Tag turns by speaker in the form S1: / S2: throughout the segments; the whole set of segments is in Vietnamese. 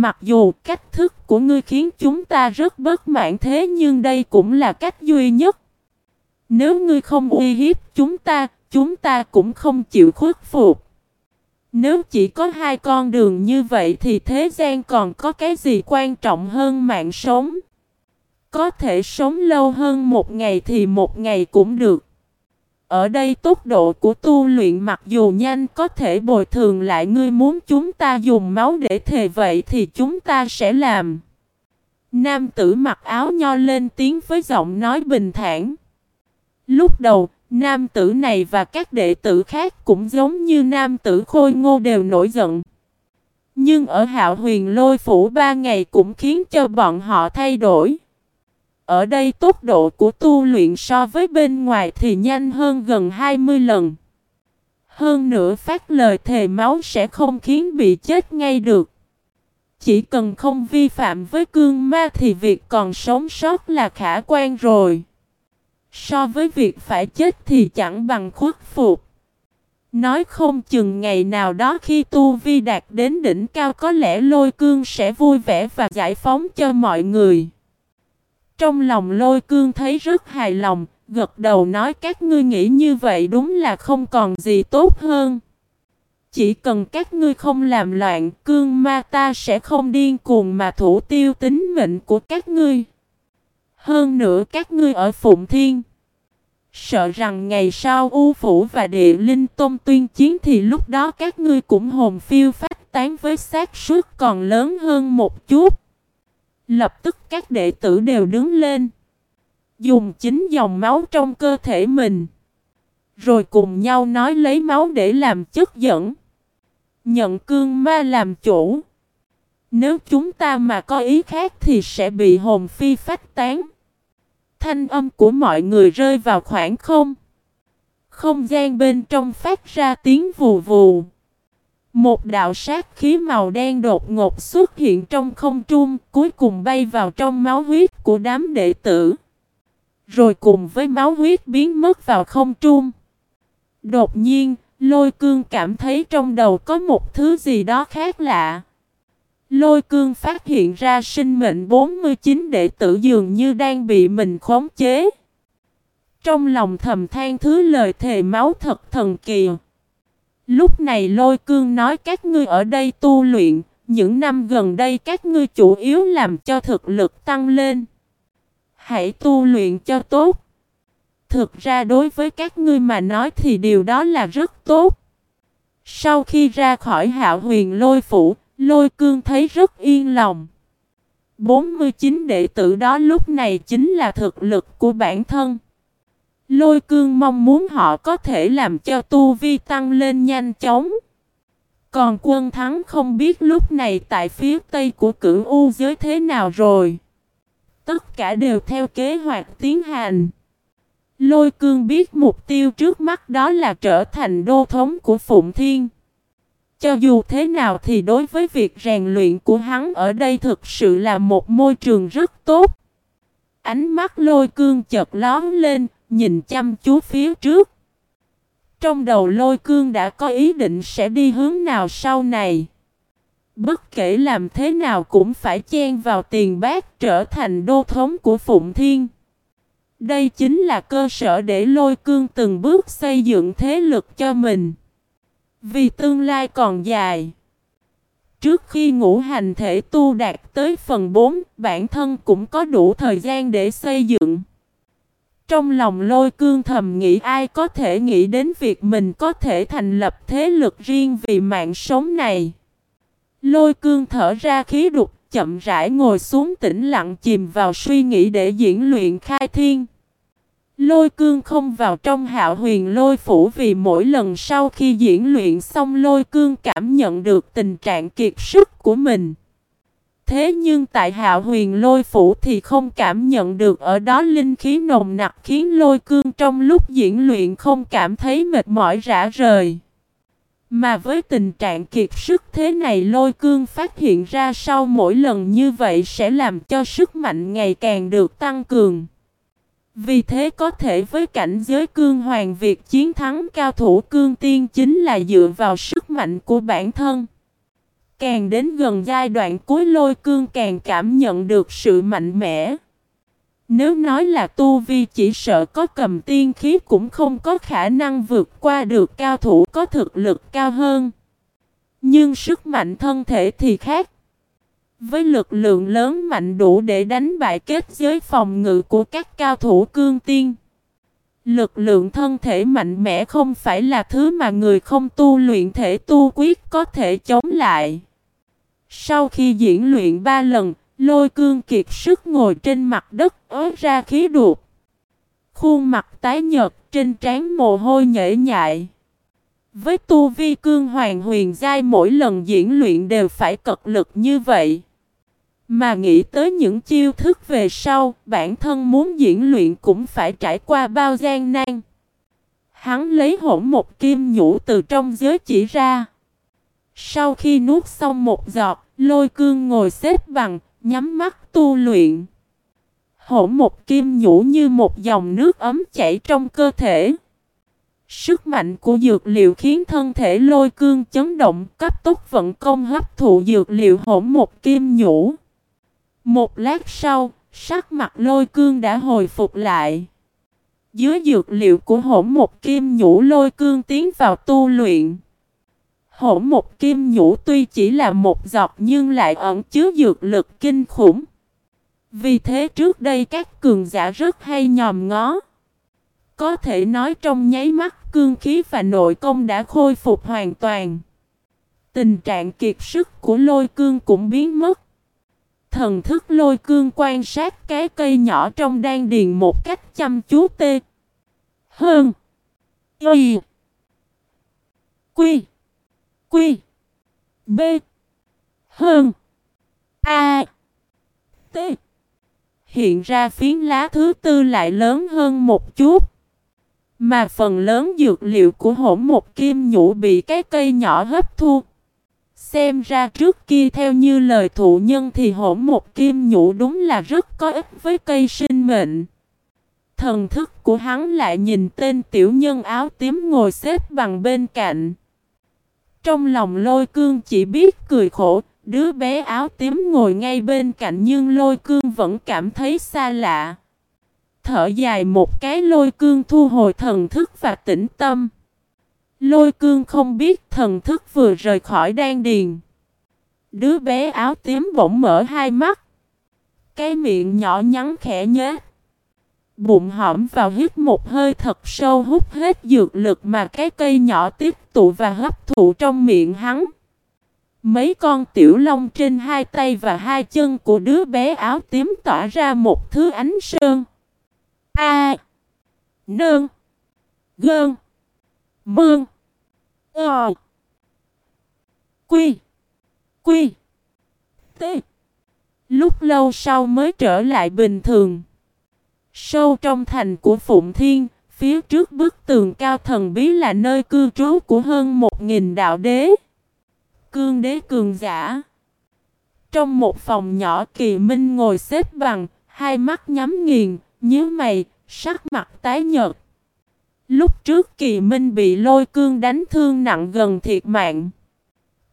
S1: Mặc dù cách thức của ngươi khiến chúng ta rất bất mãn thế nhưng đây cũng là cách duy nhất. Nếu ngươi không uy hiếp chúng ta, chúng ta cũng không chịu khuất phục. Nếu chỉ có hai con đường như vậy thì thế gian còn có cái gì quan trọng hơn mạng sống? Có thể sống lâu hơn một ngày thì một ngày cũng được. Ở đây tốc độ của tu luyện mặc dù nhanh có thể bồi thường lại ngươi muốn chúng ta dùng máu để thề vậy thì chúng ta sẽ làm. Nam tử mặc áo nho lên tiếng với giọng nói bình thản. Lúc đầu, nam tử này và các đệ tử khác cũng giống như nam tử khôi ngô đều nổi giận. Nhưng ở hạo huyền lôi phủ ba ngày cũng khiến cho bọn họ thay đổi. Ở đây tốc độ của tu luyện so với bên ngoài thì nhanh hơn gần 20 lần. Hơn nữa phát lời thề máu sẽ không khiến bị chết ngay được. Chỉ cần không vi phạm với cương ma thì việc còn sống sót là khả quan rồi. So với việc phải chết thì chẳng bằng khuất phục. Nói không chừng ngày nào đó khi Tu Vi đạt đến đỉnh cao có lẽ lôi cương sẽ vui vẻ và giải phóng cho mọi người. Trong lòng lôi cương thấy rất hài lòng, gật đầu nói các ngươi nghĩ như vậy đúng là không còn gì tốt hơn. Chỉ cần các ngươi không làm loạn, cương ma ta sẽ không điên cuồng mà thủ tiêu tính mệnh của các ngươi. Hơn nữa các ngươi ở Phụng Thiên. Sợ rằng ngày sau U Phủ và Địa Linh Tôn tuyên chiến thì lúc đó các ngươi cũng hồn phiêu phát tán với xác suất còn lớn hơn một chút. Lập tức các đệ tử đều đứng lên. Dùng chính dòng máu trong cơ thể mình. Rồi cùng nhau nói lấy máu để làm chất dẫn. Nhận cương ma làm chủ. Nếu chúng ta mà có ý khác thì sẽ bị hồn phi phách tán. Thanh âm của mọi người rơi vào khoảng không. Không gian bên trong phát ra tiếng vù vù. Một đạo sát khí màu đen đột ngột xuất hiện trong không trung, cuối cùng bay vào trong máu huyết của đám đệ tử. Rồi cùng với máu huyết biến mất vào không trung. Đột nhiên, lôi cương cảm thấy trong đầu có một thứ gì đó khác lạ. Lôi cương phát hiện ra sinh mệnh 49 đệ tử dường như đang bị mình khống chế. Trong lòng thầm than thứ lời thề máu thật thần kỳ. Lúc này lôi cương nói các ngươi ở đây tu luyện, những năm gần đây các ngươi chủ yếu làm cho thực lực tăng lên. Hãy tu luyện cho tốt. Thực ra đối với các ngươi mà nói thì điều đó là rất tốt. Sau khi ra khỏi hạo huyền lôi phủ, lôi cương thấy rất yên lòng. 49 đệ tử đó lúc này chính là thực lực của bản thân. Lôi cương mong muốn họ có thể làm cho tu vi tăng lên nhanh chóng. Còn quân thắng không biết lúc này tại phía tây của cửu U giới thế nào rồi. Tất cả đều theo kế hoạch tiến hành. Lôi cương biết mục tiêu trước mắt đó là trở thành đô thống của Phụng Thiên. Cho dù thế nào thì đối với việc rèn luyện của hắn ở đây thực sự là một môi trường rất tốt. Ánh mắt lôi cương chợt lón lên, nhìn chăm chú phía trước. Trong đầu lôi cương đã có ý định sẽ đi hướng nào sau này. Bất kể làm thế nào cũng phải chen vào tiền bác trở thành đô thống của Phụng Thiên. Đây chính là cơ sở để lôi cương từng bước xây dựng thế lực cho mình. Vì tương lai còn dài. Trước khi ngũ hành thể tu đạt tới phần 4, bản thân cũng có đủ thời gian để xây dựng. Trong lòng lôi cương thầm nghĩ ai có thể nghĩ đến việc mình có thể thành lập thế lực riêng vì mạng sống này. Lôi cương thở ra khí đục, chậm rãi ngồi xuống tĩnh lặng chìm vào suy nghĩ để diễn luyện khai thiên. Lôi cương không vào trong hạo huyền lôi phủ vì mỗi lần sau khi diễn luyện xong lôi cương cảm nhận được tình trạng kiệt sức của mình. Thế nhưng tại hạo huyền lôi phủ thì không cảm nhận được ở đó linh khí nồng nặc khiến lôi cương trong lúc diễn luyện không cảm thấy mệt mỏi rã rời. Mà với tình trạng kiệt sức thế này, lôi cương phát hiện ra sau mỗi lần như vậy sẽ làm cho sức mạnh ngày càng được tăng cường. Vì thế có thể với cảnh giới cương hoàng, việc chiến thắng cao thủ cương tiên chính là dựa vào sức mạnh của bản thân. Càng đến gần giai đoạn cuối lôi cương càng cảm nhận được sự mạnh mẽ. Nếu nói là tu vi chỉ sợ có cầm tiên khí cũng không có khả năng vượt qua được cao thủ có thực lực cao hơn. Nhưng sức mạnh thân thể thì khác. Với lực lượng lớn mạnh đủ để đánh bại kết giới phòng ngự của các cao thủ cương tiên. Lực lượng thân thể mạnh mẽ không phải là thứ mà người không tu luyện thể tu quyết có thể chống lại. Sau khi diễn luyện ba lần, lôi cương kiệt sức ngồi trên mặt đất ớ ra khí đuột. Khuôn mặt tái nhợt trên trán mồ hôi nhễ nhại. Với tu vi cương hoàng huyền giai mỗi lần diễn luyện đều phải cật lực như vậy. Mà nghĩ tới những chiêu thức về sau, bản thân muốn diễn luyện cũng phải trải qua bao gian nan. Hắn lấy hỗn một kim nhũ từ trong giới chỉ ra. Sau khi nuốt xong một giọt, lôi cương ngồi xếp bằng, nhắm mắt tu luyện. Hổ một kim nhũ như một dòng nước ấm chảy trong cơ thể. Sức mạnh của dược liệu khiến thân thể lôi cương chấn động cấp tốc vận công hấp thụ dược liệu hổ một kim nhũ. Một lát sau, sắc mặt lôi cương đã hồi phục lại. Dưới dược liệu của hổ một kim nhũ lôi cương tiến vào tu luyện. Hỗn một kim nhũ tuy chỉ là một giọt nhưng lại ẩn chứa dược lực kinh khủng. Vì thế trước đây các cường giả rất hay nhòm ngó. Có thể nói trong nháy mắt cương khí và nội công đã khôi phục hoàn toàn. Tình trạng kiệt sức của lôi cương cũng biến mất. Thần thức lôi cương quan sát cái cây nhỏ trong đan điền một cách chăm chú tê. Hơn. Y. Quy. Quy. B. Hơn. A. T. Hiện ra phiến lá thứ tư lại lớn hơn một chút. Mà phần lớn dược liệu của hỗn một kim nhũ bị cái cây nhỏ hấp thu. Xem ra trước kia theo như lời thụ nhân thì hỗn một kim nhũ đúng là rất có ích với cây sinh mệnh. Thần thức của hắn lại nhìn tên tiểu nhân áo tím ngồi xếp bằng bên cạnh. Trong lòng lôi cương chỉ biết cười khổ, đứa bé áo tím ngồi ngay bên cạnh nhưng lôi cương vẫn cảm thấy xa lạ. Thở dài một cái lôi cương thu hồi thần thức và tĩnh tâm. Lôi cương không biết thần thức vừa rời khỏi đan điền. Đứa bé áo tím bỗng mở hai mắt. Cái miệng nhỏ nhắn khẽ nhếch. Bụng hõm vào hít một hơi thật sâu, hút hết dược lực mà cái cây nhỏ tiếp tụ và hấp thụ trong miệng hắn. Mấy con tiểu long trên hai tay và hai chân của đứa bé áo tím tỏa ra một thứ ánh sơn. A. Nương. Gơn. Mương. Ờ. Quy. Quy. T. Lúc lâu sau mới trở lại bình thường. Sâu trong thành của Phụng Thiên, phía trước bức tường cao thần bí là nơi cư trú của hơn một nghìn đạo đế. Cương đế cường giả. Trong một phòng nhỏ kỳ minh ngồi xếp bằng, hai mắt nhắm nghiền, nhíu mày, sắc mặt tái nhợt. Lúc trước kỳ minh bị lôi cương đánh thương nặng gần thiệt mạng.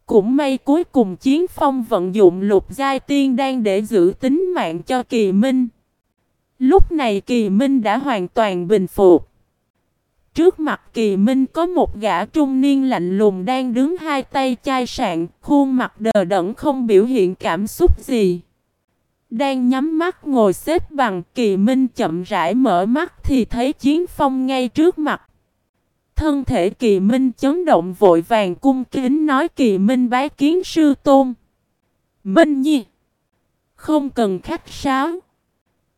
S1: Cũng may cuối cùng chiến phong vận dụng lục giai tiên đang để giữ tính mạng cho kỳ minh. Lúc này kỳ minh đã hoàn toàn bình phục. Trước mặt kỳ minh có một gã trung niên lạnh lùng đang đứng hai tay chai sạn, khuôn mặt đờ đẫn không biểu hiện cảm xúc gì. Đang nhắm mắt ngồi xếp bằng kỳ minh chậm rãi mở mắt thì thấy chiến phong ngay trước mặt. Thân thể kỳ minh chấn động vội vàng cung kính nói kỳ minh bái kiến sư tôn. Minh nhi. Không cần khách sáo.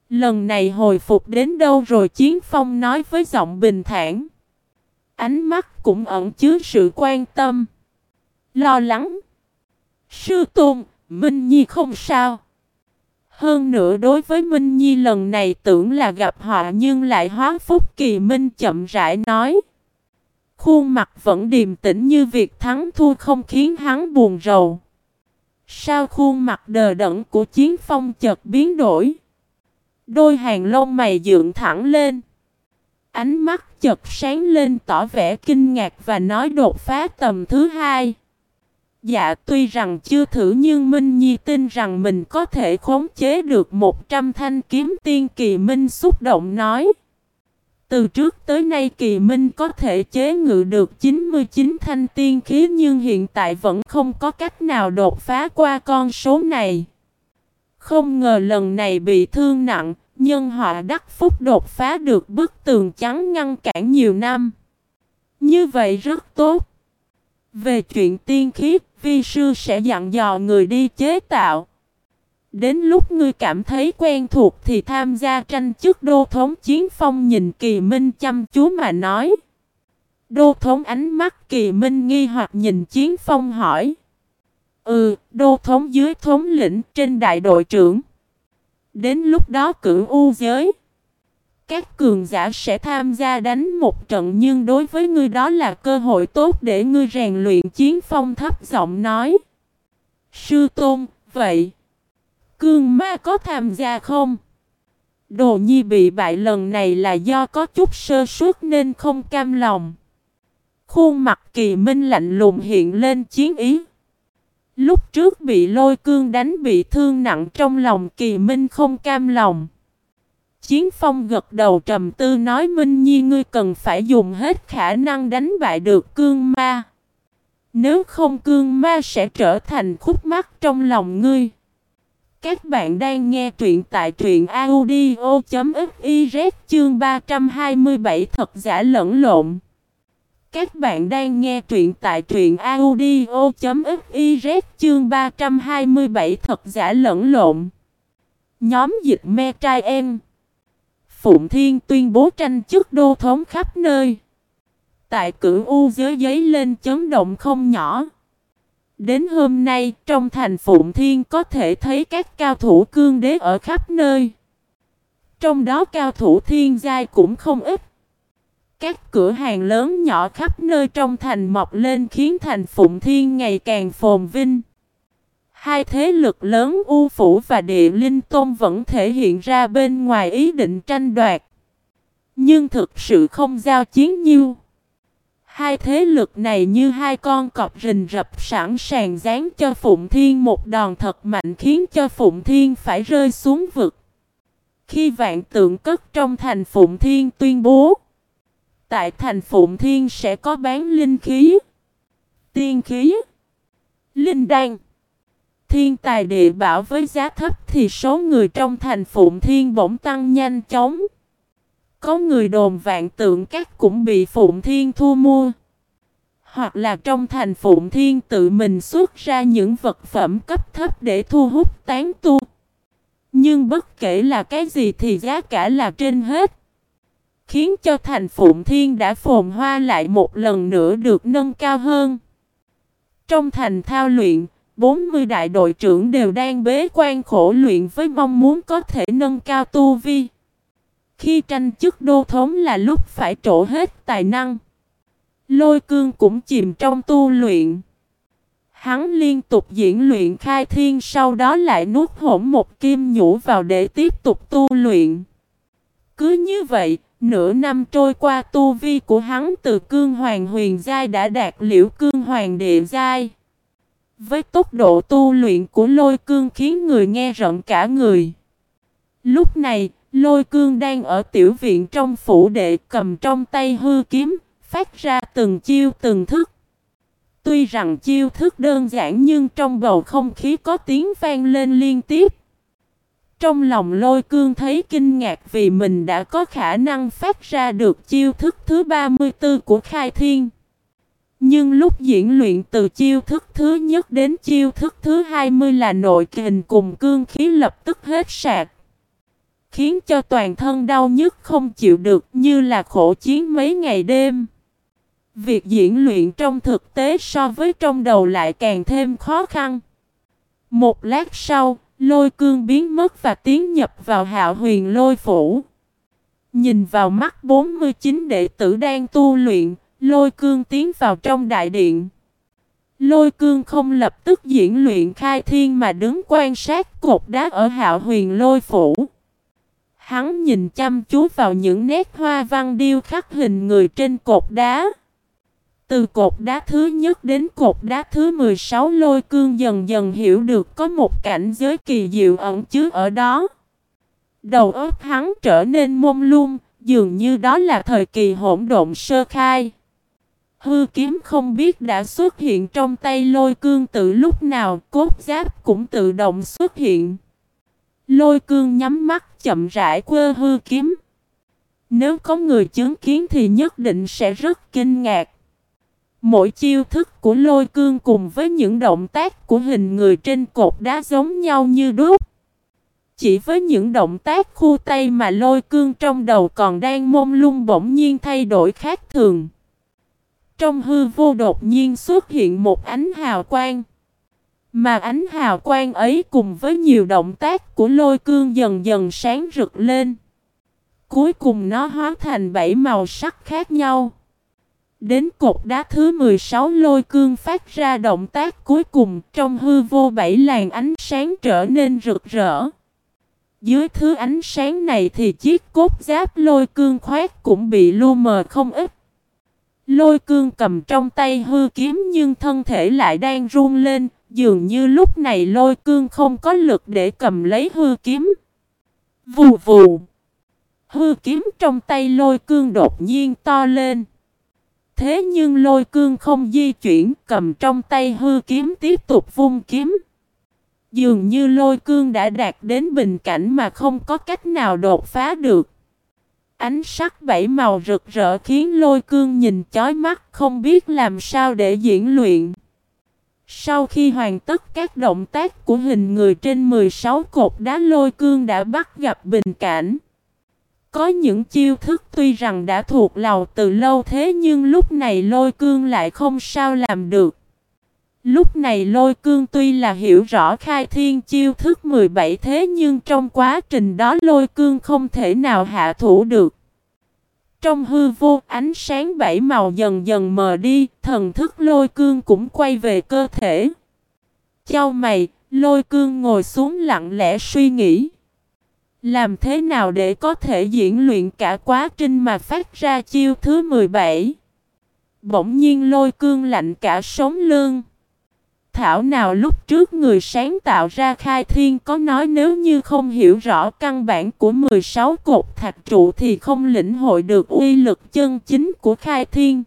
S1: Lần này hồi phục đến đâu rồi chiến phong nói với giọng bình thản. Ánh mắt cũng ẩn chứa sự quan tâm. Lo lắng. Sư tôn, Minh Nhi không sao. Hơn nữa đối với Minh Nhi lần này tưởng là gặp họ nhưng lại hóa phúc kỳ Minh chậm rãi nói. Khuôn mặt vẫn điềm tĩnh như việc thắng thua không khiến hắn buồn rầu. Sao khuôn mặt đờ đẫn của chiến phong chợt biến đổi? Đôi hàng lông mày dựng thẳng lên. Ánh mắt chật sáng lên tỏ vẻ kinh ngạc và nói đột phá tầm thứ hai. Dạ tuy rằng chưa thử nhưng Minh Nhi tin rằng mình có thể khống chế được 100 thanh kiếm tiên kỳ Minh xúc động nói. Từ trước tới nay kỳ Minh có thể chế ngự được 99 thanh tiên khí nhưng hiện tại vẫn không có cách nào đột phá qua con số này. Không ngờ lần này bị thương nặng, nhân họ đắc phúc đột phá được bức tường trắng ngăn cản nhiều năm. Như vậy rất tốt. Về chuyện tiên khí, vi sư sẽ dặn dò người đi chế tạo. Đến lúc ngươi cảm thấy quen thuộc thì tham gia tranh chức đô thống chiến phong nhìn kỳ minh chăm chú mà nói. Đô thống ánh mắt kỳ minh nghi hoặc nhìn chiến phong hỏi. Ừ, đô thống dưới thống lĩnh trên đại đội trưởng. Đến lúc đó cử u giới. Các cường giả sẽ tham gia đánh một trận nhưng đối với ngươi đó là cơ hội tốt để ngươi rèn luyện chiến phong thấp giọng nói. Sư Tôn, vậy cương ma có tham gia không? Đồ nhi bị bại lần này là do có chút sơ suất nên không cam lòng. Khuôn mặt kỳ minh lạnh lùng hiện lên chiến ý. Lúc trước bị lôi cương đánh bị thương nặng trong lòng kỳ minh không cam lòng. Chiến phong gật đầu trầm tư nói, Minh Nhi, ngươi cần phải dùng hết khả năng đánh bại được cương ma. Nếu không cương ma sẽ trở thành khúc mắc trong lòng ngươi. Các bạn đang nghe truyện tại truyện audio.fiz chương 327 thật giả lẫn lộn. Các bạn đang nghe truyện tại truyện audio.fiz chương 327 thật giả lẫn lộn. Nhóm dịch me trai em. Phụng Thiên tuyên bố tranh chức đô thống khắp nơi. Tại cửu U giới giấy lên chấn động không nhỏ. Đến hôm nay, trong thành Phụng Thiên có thể thấy các cao thủ cương đế ở khắp nơi. Trong đó cao thủ thiên giai cũng không ít. Các cửa hàng lớn nhỏ khắp nơi trong thành mọc lên khiến thành Phụng Thiên ngày càng phồn vinh. Hai thế lực lớn U Phủ và Địa Linh Tôn vẫn thể hiện ra bên ngoài ý định tranh đoạt. Nhưng thực sự không giao chiến nhiêu. Hai thế lực này như hai con cọp rình rập sẵn sàng dán cho Phụng Thiên một đòn thật mạnh khiến cho Phụng Thiên phải rơi xuống vực. Khi vạn tượng cất trong thành Phụng Thiên tuyên bố Tại thành Phụng Thiên sẽ có bán linh khí Tiên khí Linh đan Thiên tài địa bảo với giá thấp thì số người trong thành Phụng Thiên bỗng tăng nhanh chóng có người đồn vạn tượng các cũng bị Phụng Thiên thu mua. Hoặc là trong thành Phụng Thiên tự mình xuất ra những vật phẩm cấp thấp để thu hút tán tu. Nhưng bất kể là cái gì thì giá cả là trên hết. Khiến cho thành Phụng Thiên đã phồn hoa lại một lần nữa được nâng cao hơn. Trong thành thao luyện, 40 đại đội trưởng đều đang bế quan khổ luyện với mong muốn có thể nâng cao tu vi. Khi tranh chức đô thống là lúc phải trổ hết tài năng. Lôi cương cũng chìm trong tu luyện. Hắn liên tục diễn luyện khai thiên sau đó lại nuốt hổm một kim nhũ vào để tiếp tục tu luyện. Cứ như vậy, nửa năm trôi qua tu vi của hắn từ cương hoàng huyền giai đã đạt liễu cương hoàng địa giai. Với tốc độ tu luyện của lôi cương khiến người nghe rợn cả người. Lúc này, Lôi cương đang ở tiểu viện trong phủ đệ cầm trong tay hư kiếm, phát ra từng chiêu từng thức. Tuy rằng chiêu thức đơn giản nhưng trong bầu không khí có tiếng vang lên liên tiếp. Trong lòng lôi cương thấy kinh ngạc vì mình đã có khả năng phát ra được chiêu thức thứ 34 của khai thiên. Nhưng lúc diễn luyện từ chiêu thức thứ nhất đến chiêu thức thứ 20 là nội kình cùng cương khí lập tức hết sạc khiến cho toàn thân đau nhức không chịu được như là khổ chiến mấy ngày đêm. Việc diễn luyện trong thực tế so với trong đầu lại càng thêm khó khăn. Một lát sau, lôi cương biến mất và tiến nhập vào hạo huyền lôi phủ. Nhìn vào mắt 49 đệ tử đang tu luyện, lôi cương tiến vào trong đại điện. Lôi cương không lập tức diễn luyện khai thiên mà đứng quan sát cột đá ở hạo huyền lôi phủ. Hắn nhìn chăm chú vào những nét hoa văn điêu khắc hình người trên cột đá. Từ cột đá thứ nhất đến cột đá thứ 16 lôi cương dần dần hiểu được có một cảnh giới kỳ diệu ẩn chứa ở đó. Đầu óc hắn trở nên mông lung, dường như đó là thời kỳ hỗn độn sơ khai. Hư kiếm không biết đã xuất hiện trong tay lôi cương từ lúc nào, cốt giáp cũng tự động xuất hiện. Lôi cương nhắm mắt chậm rãi quơ hư kiếm. Nếu có người chứng kiến thì nhất định sẽ rất kinh ngạc. Mỗi chiêu thức của lôi cương cùng với những động tác của hình người trên cột đá giống nhau như đúc. Chỉ với những động tác khu tay mà lôi cương trong đầu còn đang mông lung bỗng nhiên thay đổi khác thường. Trong hư vô đột nhiên xuất hiện một ánh hào quang. Mà ánh hào quang ấy cùng với nhiều động tác của lôi cương dần dần sáng rực lên. Cuối cùng nó hóa thành bảy màu sắc khác nhau. Đến cột đá thứ 16 lôi cương phát ra động tác cuối cùng trong hư vô bảy làn ánh sáng trở nên rực rỡ. Dưới thứ ánh sáng này thì chiếc cốt giáp lôi cương khoét cũng bị lu mờ không ít. Lôi cương cầm trong tay hư kiếm nhưng thân thể lại đang run lên, dường như lúc này lôi cương không có lực để cầm lấy hư kiếm. Vù vù. Hư kiếm trong tay lôi cương đột nhiên to lên. Thế nhưng lôi cương không di chuyển, cầm trong tay hư kiếm tiếp tục vung kiếm. Dường như lôi cương đã đạt đến bình cảnh mà không có cách nào đột phá được. Ánh sắc bảy màu rực rỡ khiến lôi cương nhìn chói mắt, không biết làm sao để diễn luyện. Sau khi hoàn tất các động tác của hình người trên 16 cột đá, lôi cương đã bắt gặp bình cảnh. Có những chiêu thức tuy rằng đã thuộc lầu từ lâu thế nhưng lúc này lôi cương lại không sao làm được. Lúc này lôi cương tuy là hiểu rõ khai thiên chiêu thức 17 thế nhưng trong quá trình đó lôi cương không thể nào hạ thủ được. Trong hư vô ánh sáng bảy màu dần dần mờ đi, thần thức lôi cương cũng quay về cơ thể. Châu mày, lôi cương ngồi xuống lặng lẽ suy nghĩ. Làm thế nào để có thể diễn luyện cả quá trình mà phát ra chiêu thứ 17? Bỗng nhiên lôi cương lạnh cả sống lương. Thảo nào lúc trước người sáng tạo ra khai thiên có nói nếu như không hiểu rõ căn bản của 16 cột thạch trụ thì không lĩnh hội được uy lực chân chính của khai thiên.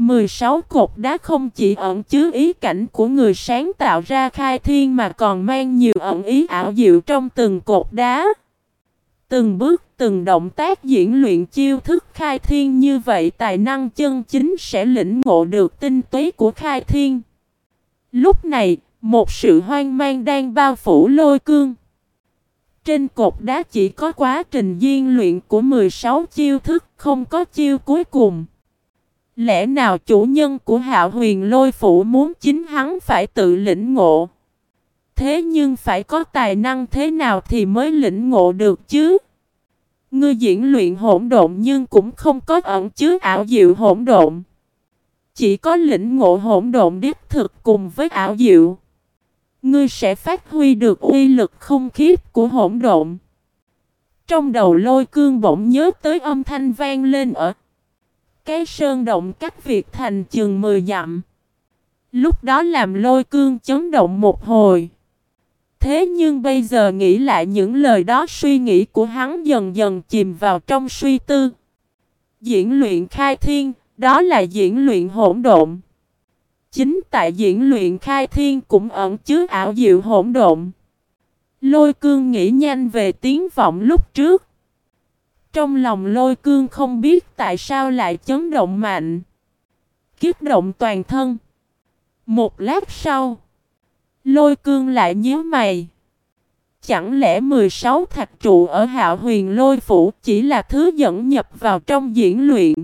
S1: 16 cột đá không chỉ ẩn chứa ý cảnh của người sáng tạo ra khai thiên mà còn mang nhiều ẩn ý ảo diệu trong từng cột đá. Từng bước, từng động tác diễn luyện chiêu thức khai thiên như vậy tài năng chân chính sẽ lĩnh ngộ được tinh túy của khai thiên. Lúc này, một sự hoang mang đang bao phủ lôi cương. Trên cột đá chỉ có quá trình diễn luyện của 16 chiêu thức, không có chiêu cuối cùng. Lẽ nào chủ nhân của hạo huyền lôi phủ muốn chính hắn phải tự lĩnh ngộ? Thế nhưng phải có tài năng thế nào thì mới lĩnh ngộ được chứ? Ngươi diễn luyện hỗn độn nhưng cũng không có ẩn chứa ảo diệu hỗn độn. Chỉ có lĩnh ngộ hỗn độn đích thực cùng với ảo diệu. Ngươi sẽ phát huy được uy lực không khiếp của hỗn độn. Trong đầu lôi cương bỗng nhớ tới âm thanh vang lên ở cái sơn động cách việc thành chừng 10 dặm. Lúc đó làm lôi cương chấn động một hồi. Thế nhưng bây giờ nghĩ lại những lời đó suy nghĩ của hắn dần dần chìm vào trong suy tư. Diễn luyện khai thiên, đó là diễn luyện hỗn độn. Chính tại diễn luyện khai thiên cũng ẩn chứa ảo diệu hỗn độn. Lôi cương nghĩ nhanh về tiếng vọng lúc trước. Trong lòng lôi cương không biết tại sao lại chấn động mạnh. Kiếp động toàn thân. Một lát sau. Lôi cương lại nhíu mày. Chẳng lẽ 16 thạch trụ ở hạo huyền lôi phủ chỉ là thứ dẫn nhập vào trong diễn luyện?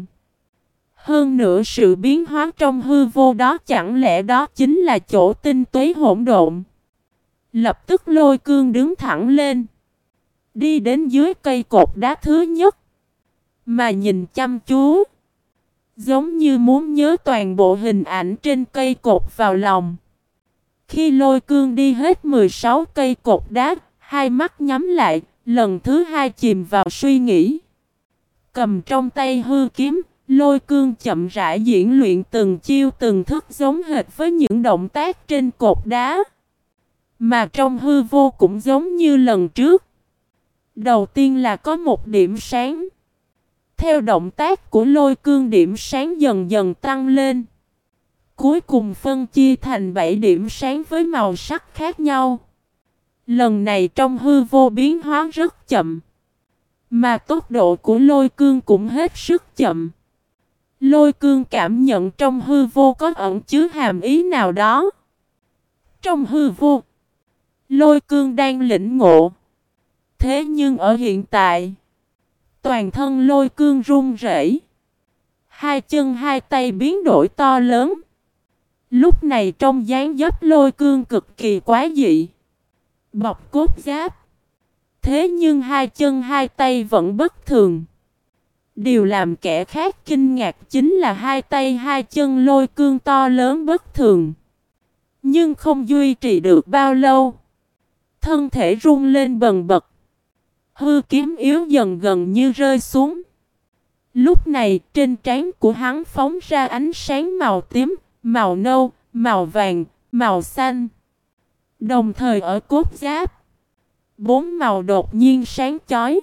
S1: Hơn nữa sự biến hóa trong hư vô đó chẳng lẽ đó chính là chỗ tinh túy hỗn độn? Lập tức lôi cương đứng thẳng lên. Đi đến dưới cây cột đá thứ nhất. Mà nhìn chăm chú. Giống như muốn nhớ toàn bộ hình ảnh trên cây cột vào lòng. Khi lôi cương đi hết 16 cây cột đá, hai mắt nhắm lại, lần thứ hai chìm vào suy nghĩ. Cầm trong tay hư kiếm, lôi cương chậm rãi diễn luyện từng chiêu từng thức giống hệt với những động tác trên cột đá. Mà trong hư vô cũng giống như lần trước. Đầu tiên là có một điểm sáng. Theo động tác của lôi cương điểm sáng dần dần tăng lên. Cuối cùng phân chia thành 7 điểm sáng với màu sắc khác nhau. Lần này trong hư vô biến hóa rất chậm. Mà tốc độ của lôi cương cũng hết sức chậm. Lôi cương cảm nhận trong hư vô có ẩn chứa hàm ý nào đó. Trong hư vô, lôi cương đang lĩnh ngộ. Thế nhưng ở hiện tại, toàn thân lôi cương run rẩy, Hai chân hai tay biến đổi to lớn. Lúc này trong dáng dấp lôi cương cực kỳ quá dị. Bọc cốt giáp. Thế nhưng hai chân hai tay vẫn bất thường. Điều làm kẻ khác kinh ngạc chính là hai tay hai chân lôi cương to lớn bất thường. Nhưng không duy trì được bao lâu. Thân thể rung lên bần bật. Hư kiếm yếu dần gần như rơi xuống. Lúc này trên trán của hắn phóng ra ánh sáng màu tím, màu nâu, màu vàng, màu xanh. Đồng thời ở cốt giáp, bốn màu đột nhiên sáng chói.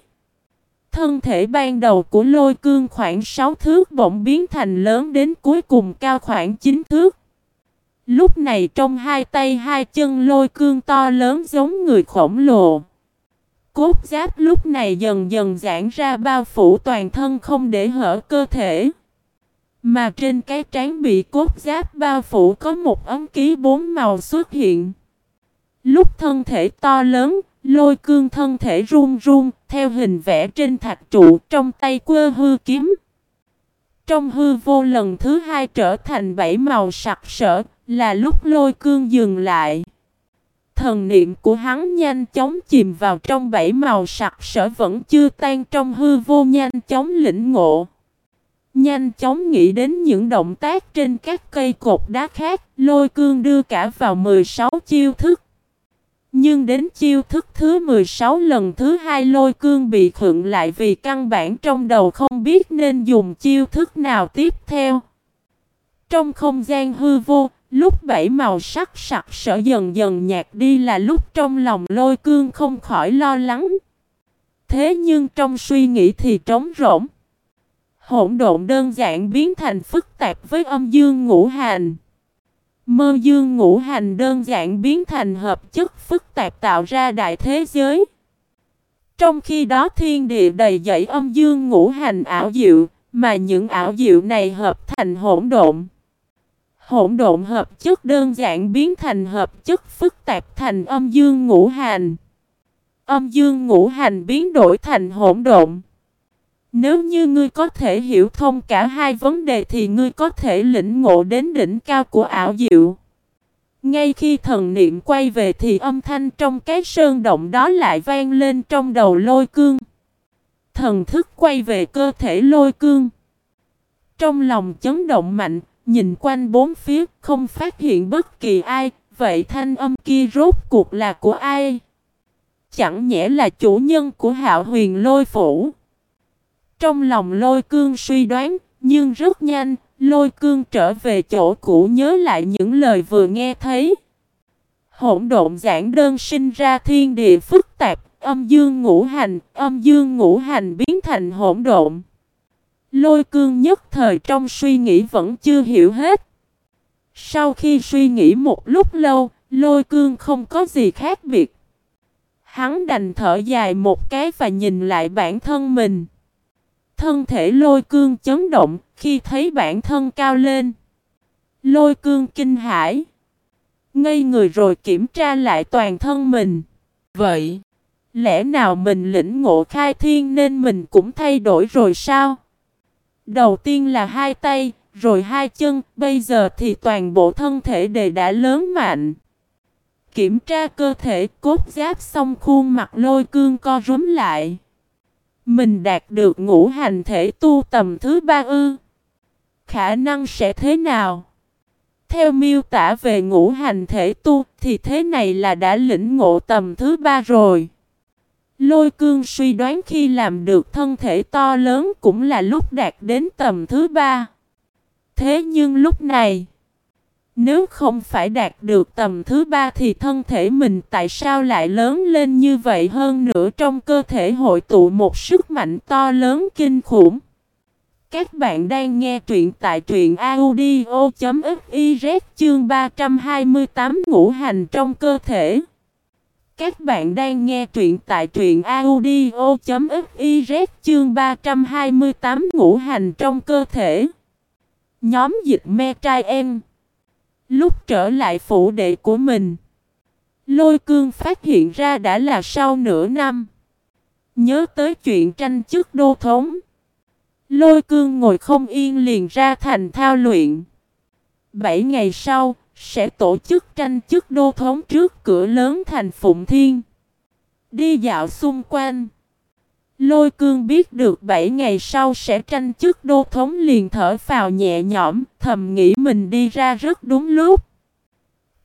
S1: Thân thể ban đầu của lôi cương khoảng 6 thước bỗng biến thành lớn đến cuối cùng cao khoảng 9 thước. Lúc này trong hai tay hai chân lôi cương to lớn giống người khổng lồ. Cốt giáp lúc này dần dần giãn ra bao phủ toàn thân không để hở cơ thể. Mà trên cái trán bị cốt giáp bao phủ có một ấm ký bốn màu xuất hiện. Lúc thân thể to lớn, lôi cương thân thể run run, theo hình vẽ trên thạch trụ trong tay quơ hư kiếm. Trong hư vô lần thứ hai trở thành bảy màu sặc sỡ, là lúc lôi cương dừng lại. Thần niệm của hắn nhanh chóng chìm vào trong bảy màu sặc sỡ vẫn chưa tan trong hư vô nhanh chóng lĩnh ngộ. Nhanh chóng nghĩ đến những động tác trên các cây cột đá khác, lôi cương đưa cả vào 16 chiêu thức. Nhưng đến chiêu thức thứ 16 lần thứ hai lôi cương bị khựng lại vì căn bản trong đầu không biết nên dùng chiêu thức nào tiếp theo. Trong không gian hư vô, lúc bảy màu sắc sặc sỡ dần dần nhạt đi là lúc trong lòng lôi cương không khỏi lo lắng. Thế nhưng trong suy nghĩ thì trống rỗng. Hỗn độn đơn giản biến thành phức tạp với âm dương ngũ hành. Mơ dương ngũ hành đơn giản biến thành hợp chất phức tạp tạo ra đại thế giới. Trong khi đó thiên địa đầy dẫy âm dương ngũ hành ảo diệu, mà những ảo diệu này hợp thành hỗn độn. Hỗn độn hợp chất đơn giản biến thành hợp chất phức tạp thành âm dương ngũ hành. Âm dương ngũ hành biến đổi thành hỗn độn. Nếu như ngươi có thể hiểu thông cả hai vấn đề thì ngươi có thể lĩnh ngộ đến đỉnh cao của ảo diệu. Ngay khi thần niệm quay về thì âm thanh trong cái sơn động đó lại vang lên trong đầu lôi cương. Thần thức quay về cơ thể lôi cương. Trong lòng chấn động mạnh, nhìn quanh bốn phía không phát hiện bất kỳ ai, vậy thanh âm kia rốt cuộc là của ai? Chẳng nhẽ là chủ nhân của hạo huyền lôi phủ. Trong lòng lôi cương suy đoán, nhưng rất nhanh, lôi cương trở về chỗ cũ nhớ lại những lời vừa nghe thấy. Hỗn độn giảng đơn sinh ra thiên địa phức tạp, âm dương ngũ hành, âm dương ngũ hành biến thành hỗn độn. Lôi cương nhất thời trong suy nghĩ vẫn chưa hiểu hết. Sau khi suy nghĩ một lúc lâu, lôi cương không có gì khác biệt. Hắn đành thở dài một cái và nhìn lại bản thân mình. Thân thể lôi cương chấn động khi thấy bản thân cao lên. Lôi cương kinh hãi. Ngây người rồi kiểm tra lại toàn thân mình. Vậy, lẽ nào mình lĩnh ngộ khai thiên nên mình cũng thay đổi rồi sao? Đầu tiên là hai tay, rồi hai chân, bây giờ thì toàn bộ thân thể đều đã lớn mạnh. Kiểm tra cơ thể cốt giáp xong khuôn mặt lôi cương co rúm lại. Mình đạt được ngũ hành thể tu tầm thứ ba ư. Khả năng sẽ thế nào? Theo miêu tả về ngũ hành thể tu thì thế này là đã lĩnh ngộ tầm thứ ba rồi. Lôi cương suy đoán khi làm được thân thể to lớn cũng là lúc đạt đến tầm thứ ba. Thế nhưng lúc này, nếu không phải đạt được tầm thứ ba thì thân thể mình tại sao lại lớn lên như vậy hơn nữa trong cơ thể hội tụ một sức mạnh to lớn kinh khủng. Các bạn đang nghe truyện tại truyện audio.fiz chương 328 ngũ hành trong cơ thể. Các bạn đang nghe truyện tại truyện audio.fiz chương 328 ngũ hành trong cơ thể. Nhóm dịch me trai em. Lúc trở lại phủ đệ của mình. Lôi cương phát hiện ra đã là sau nửa năm. Nhớ tới chuyện tranh chức đô thống. Lôi cương ngồi không yên liền ra thành thao luyện. Bảy ngày sau, sẽ tổ chức tranh chức đô thống trước cửa lớn thành Phụng Thiên. Đi dạo xung quanh. Lôi cương biết được 7 ngày sau sẽ tranh chức đô thống liền thở phào nhẹ nhõm, thầm nghĩ mình đi ra rất đúng lúc.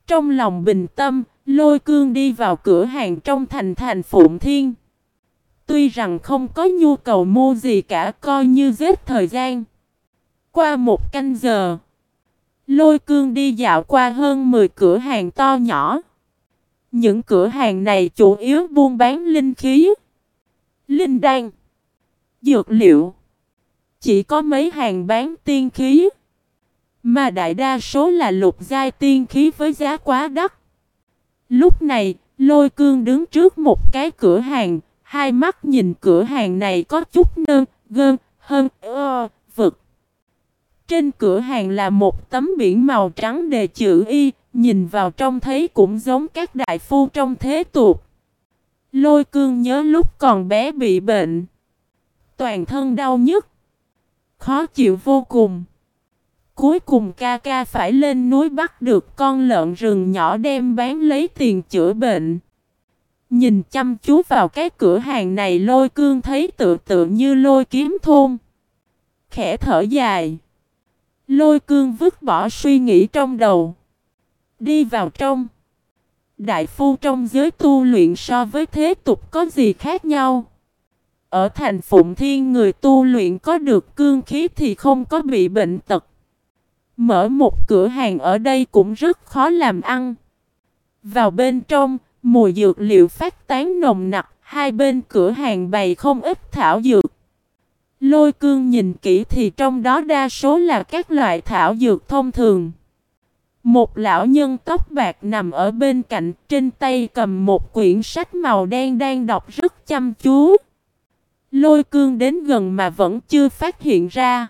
S1: Trong lòng bình tâm, lôi cương đi vào cửa hàng trong thành thành Phụng Thiên. Tuy rằng không có nhu cầu mua gì cả coi như giết thời gian. Qua một canh giờ, lôi cương đi dạo qua hơn 10 cửa hàng to nhỏ. Những cửa hàng này chủ yếu buôn bán linh khí, linh đan, dược liệu. Chỉ có mấy hàng bán tiên khí, mà đại đa số là lục giai tiên khí với giá quá đắt. Lúc này, lôi cương đứng trước một cái cửa hàng, Hai mắt nhìn cửa hàng này có chút nơ, gơn, hơn, ơ, vực. Trên cửa hàng là một tấm biển màu trắng đề chữ Y, nhìn vào trong thấy cũng giống các đại phu trong thế tục. Lôi cương nhớ lúc còn bé bị bệnh. Toàn thân đau nhức. Khó chịu vô cùng. Cuối cùng ca ca phải lên núi bắt được con lợn rừng nhỏ đem bán lấy tiền chữa bệnh. Nhìn chăm chú vào cái cửa hàng này lôi cương thấy tự tự như lôi kiếm thôn. Khẽ thở dài. Lôi cương vứt bỏ suy nghĩ trong đầu. Đi vào trong. Đại phu trong giới tu luyện so với thế tục có gì khác nhau. Ở thành Phụng Thiên người tu luyện có được cương khí thì không có bị bệnh tật. Mở một cửa hàng ở đây cũng rất khó làm ăn. Vào bên trong, Mùi dược liệu phát tán nồng nặc, hai bên cửa hàng bày không ít thảo dược. Lôi cương nhìn kỹ thì trong đó đa số là các loại thảo dược thông thường. Một lão nhân tóc bạc nằm ở bên cạnh, trên tay cầm một quyển sách màu đen đang đọc rất chăm chú. Lôi cương đến gần mà vẫn chưa phát hiện ra.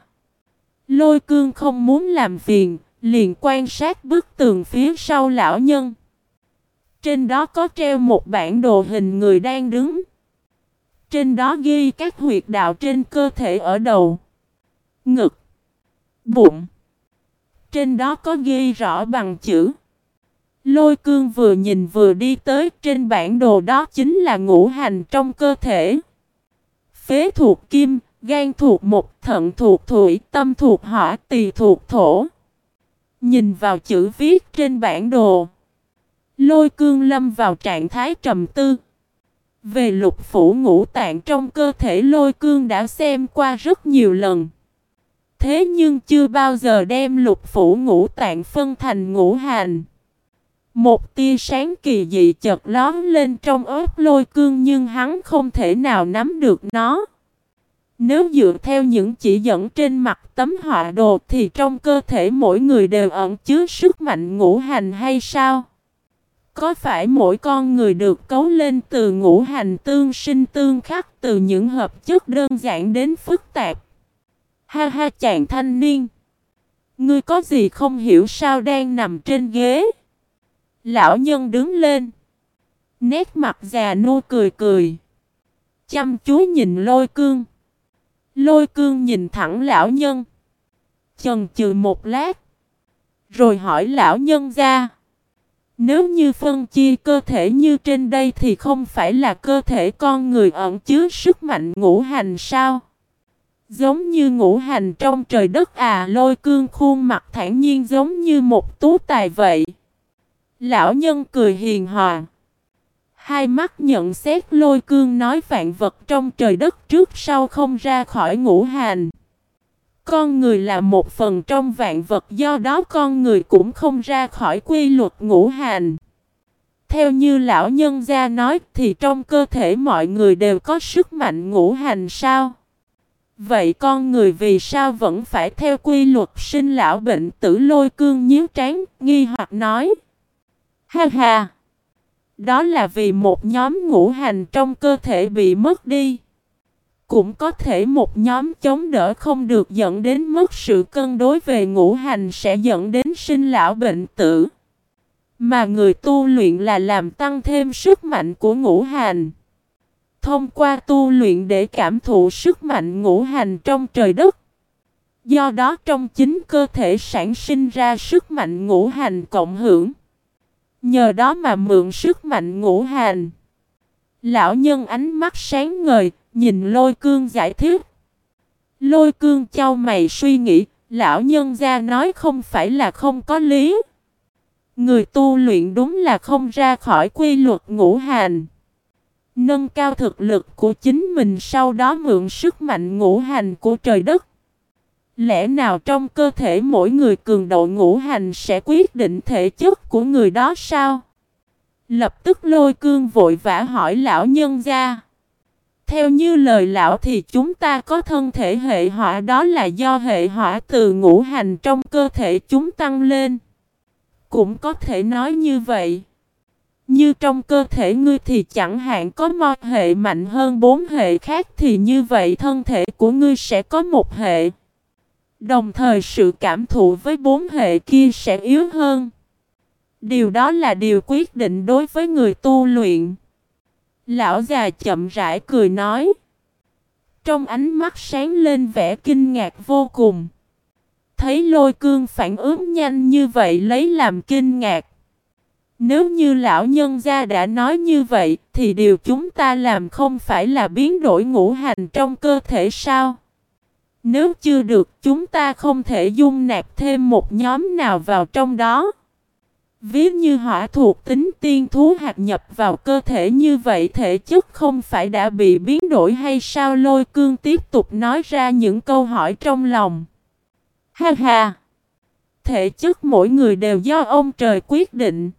S1: Lôi cương không muốn làm phiền, liền quan sát bức tường phía sau lão nhân. Trên đó có treo một bản đồ hình người đang đứng. Trên đó ghi các huyệt đạo trên cơ thể ở đầu, ngực, bụng. Trên đó có ghi rõ bằng chữ. Lôi cương vừa nhìn vừa đi tới trên bản đồ đó chính là ngũ hành trong cơ thể. Phế thuộc kim, gan thuộc mộc thận thuộc thủy, tâm thuộc hỏa, tỳ thuộc thổ. Nhìn vào chữ viết trên bản đồ. Lôi cương lâm vào trạng thái trầm tư. Về lục phủ ngũ tạng trong cơ thể lôi cương đã xem qua rất nhiều lần. Thế nhưng chưa bao giờ đem lục phủ ngũ tạng phân thành ngũ hành. Một tia sáng kỳ dị chợt lón lên trong ớt lôi cương nhưng hắn không thể nào nắm được nó. Nếu dựa theo những chỉ dẫn trên mặt tấm họa đồ thì trong cơ thể mỗi người đều ẩn chứa sức mạnh ngũ hành hay sao? Có phải mỗi con người được cấu lên từ ngũ hành tương sinh tương khắc từ những hợp chất đơn giản đến phức tạp? Ha ha, chàng thanh niên. Ngươi có gì không hiểu sao đang nằm trên ghế? Lão nhân đứng lên. Nét mặt già nua cười cười. Chăm chú nhìn lôi cương. Lôi cương nhìn thẳng lão nhân. Chần chừ một lát. Rồi hỏi lão nhân ra. Nếu như phân chia cơ thể như trên đây thì không phải là cơ thể con người ẩn chứa sức mạnh ngũ hành sao? Giống như ngũ hành trong trời đất à lôi cương khuôn mặt thản nhiên giống như một tú tài vậy. Lão nhân cười hiền hòa. Hai mắt nhận xét lôi cương nói vạn vật trong trời đất trước sau không ra khỏi ngũ hành. Con người là một phần trong vạn vật do đó con người cũng không ra khỏi quy luật ngũ hành. Theo như lão nhân gia nói thì trong cơ thể mọi người đều có sức mạnh ngũ hành sao? Vậy con người vì sao vẫn phải theo quy luật sinh lão bệnh tử lôi cương nhíu trán, nghi hoặc nói. Ha ha! Đó là vì một nhóm ngũ hành trong cơ thể bị mất đi. Cũng có thể một nhóm chống đỡ không được dẫn đến mất sự cân đối về ngũ hành sẽ dẫn đến sinh lão bệnh tử. Mà người tu luyện là làm tăng thêm sức mạnh của ngũ hành. Thông qua tu luyện để cảm thụ sức mạnh ngũ hành trong trời đất. Do đó trong chính cơ thể sản sinh ra sức mạnh ngũ hành cộng hưởng. Nhờ đó mà mượn sức mạnh ngũ hành. Lão nhân ánh mắt sáng ngời, nhìn lôi cương giải thích. Lôi cương trao mày suy nghĩ, lão nhân gia nói không phải là không có lý. Người tu luyện đúng là không ra khỏi quy luật ngũ hành. Nâng cao thực lực của chính mình sau đó mượn sức mạnh ngũ hành của trời đất. Lẽ nào trong cơ thể mỗi người cường độ ngũ hành sẽ quyết định thể chất của người đó sao? Lập tức lôi cương vội vã hỏi lão nhân gia. Theo như lời lão thì chúng ta có thân thể hệ hỏa, đó là do hệ hỏa từ ngũ hành trong cơ thể chúng tăng lên. Cũng có thể nói như vậy. Như trong cơ thể ngươi thì chẳng hạn có mo hệ mạnh hơn bốn hệ khác thì như vậy thân thể của ngươi sẽ có một hệ. Đồng thời sự cảm thụ với bốn hệ kia sẽ yếu hơn. Điều đó là điều quyết định đối với người tu luyện. Lão già chậm rãi cười nói. Trong ánh mắt sáng lên vẻ kinh ngạc vô cùng. Thấy lôi cương phản ứng nhanh như vậy lấy làm kinh ngạc. Nếu như lão nhân gia đã nói như vậy, thì điều chúng ta làm không phải là biến đổi ngũ hành trong cơ thể sao? Nếu chưa được, chúng ta không thể dung nạp thêm một nhóm nào vào trong đó. Ví như hỏa thuộc tính tiên thú hạt nhập vào cơ thể như vậy thể chất không phải đã bị biến đổi hay sao lôi cương tiếp tục nói ra những câu hỏi trong lòng. Ha ha! Thể chất mỗi người đều do ông trời quyết định.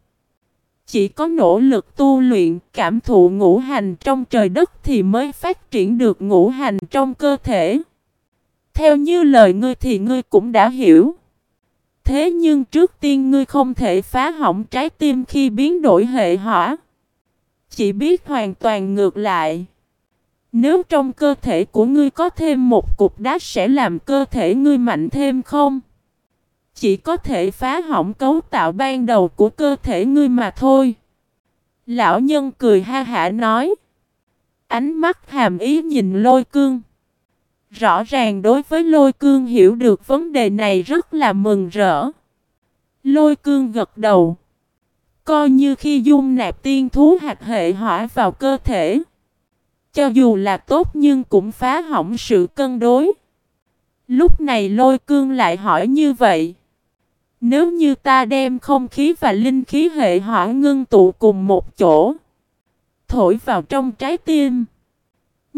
S1: Chỉ có nỗ lực tu luyện, cảm thụ ngũ hành trong trời đất thì mới phát triển được ngũ hành trong cơ thể. Theo như lời ngươi thì ngươi cũng đã hiểu. Thế nhưng trước tiên ngươi không thể phá hỏng trái tim khi biến đổi hệ hỏa. Chỉ biết hoàn toàn ngược lại. Nếu trong cơ thể của ngươi có thêm một cục đá sẽ làm cơ thể ngươi mạnh thêm không? Chỉ có thể phá hỏng cấu tạo ban đầu của cơ thể ngươi mà thôi. Lão nhân cười ha hả nói. Ánh mắt hàm ý nhìn lôi cương. Rõ ràng đối với lôi cương hiểu được vấn đề này rất là mừng rỡ. Lôi cương gật đầu. Coi như khi dung nạp tiên thú hạt hệ hỏa vào cơ thể. Cho dù là tốt nhưng cũng phá hỏng sự cân đối. Lúc này lôi cương lại hỏi như vậy. Nếu như ta đem không khí và linh khí hệ hỏa ngưng tụ cùng một chỗ. Thổi vào trong trái tim.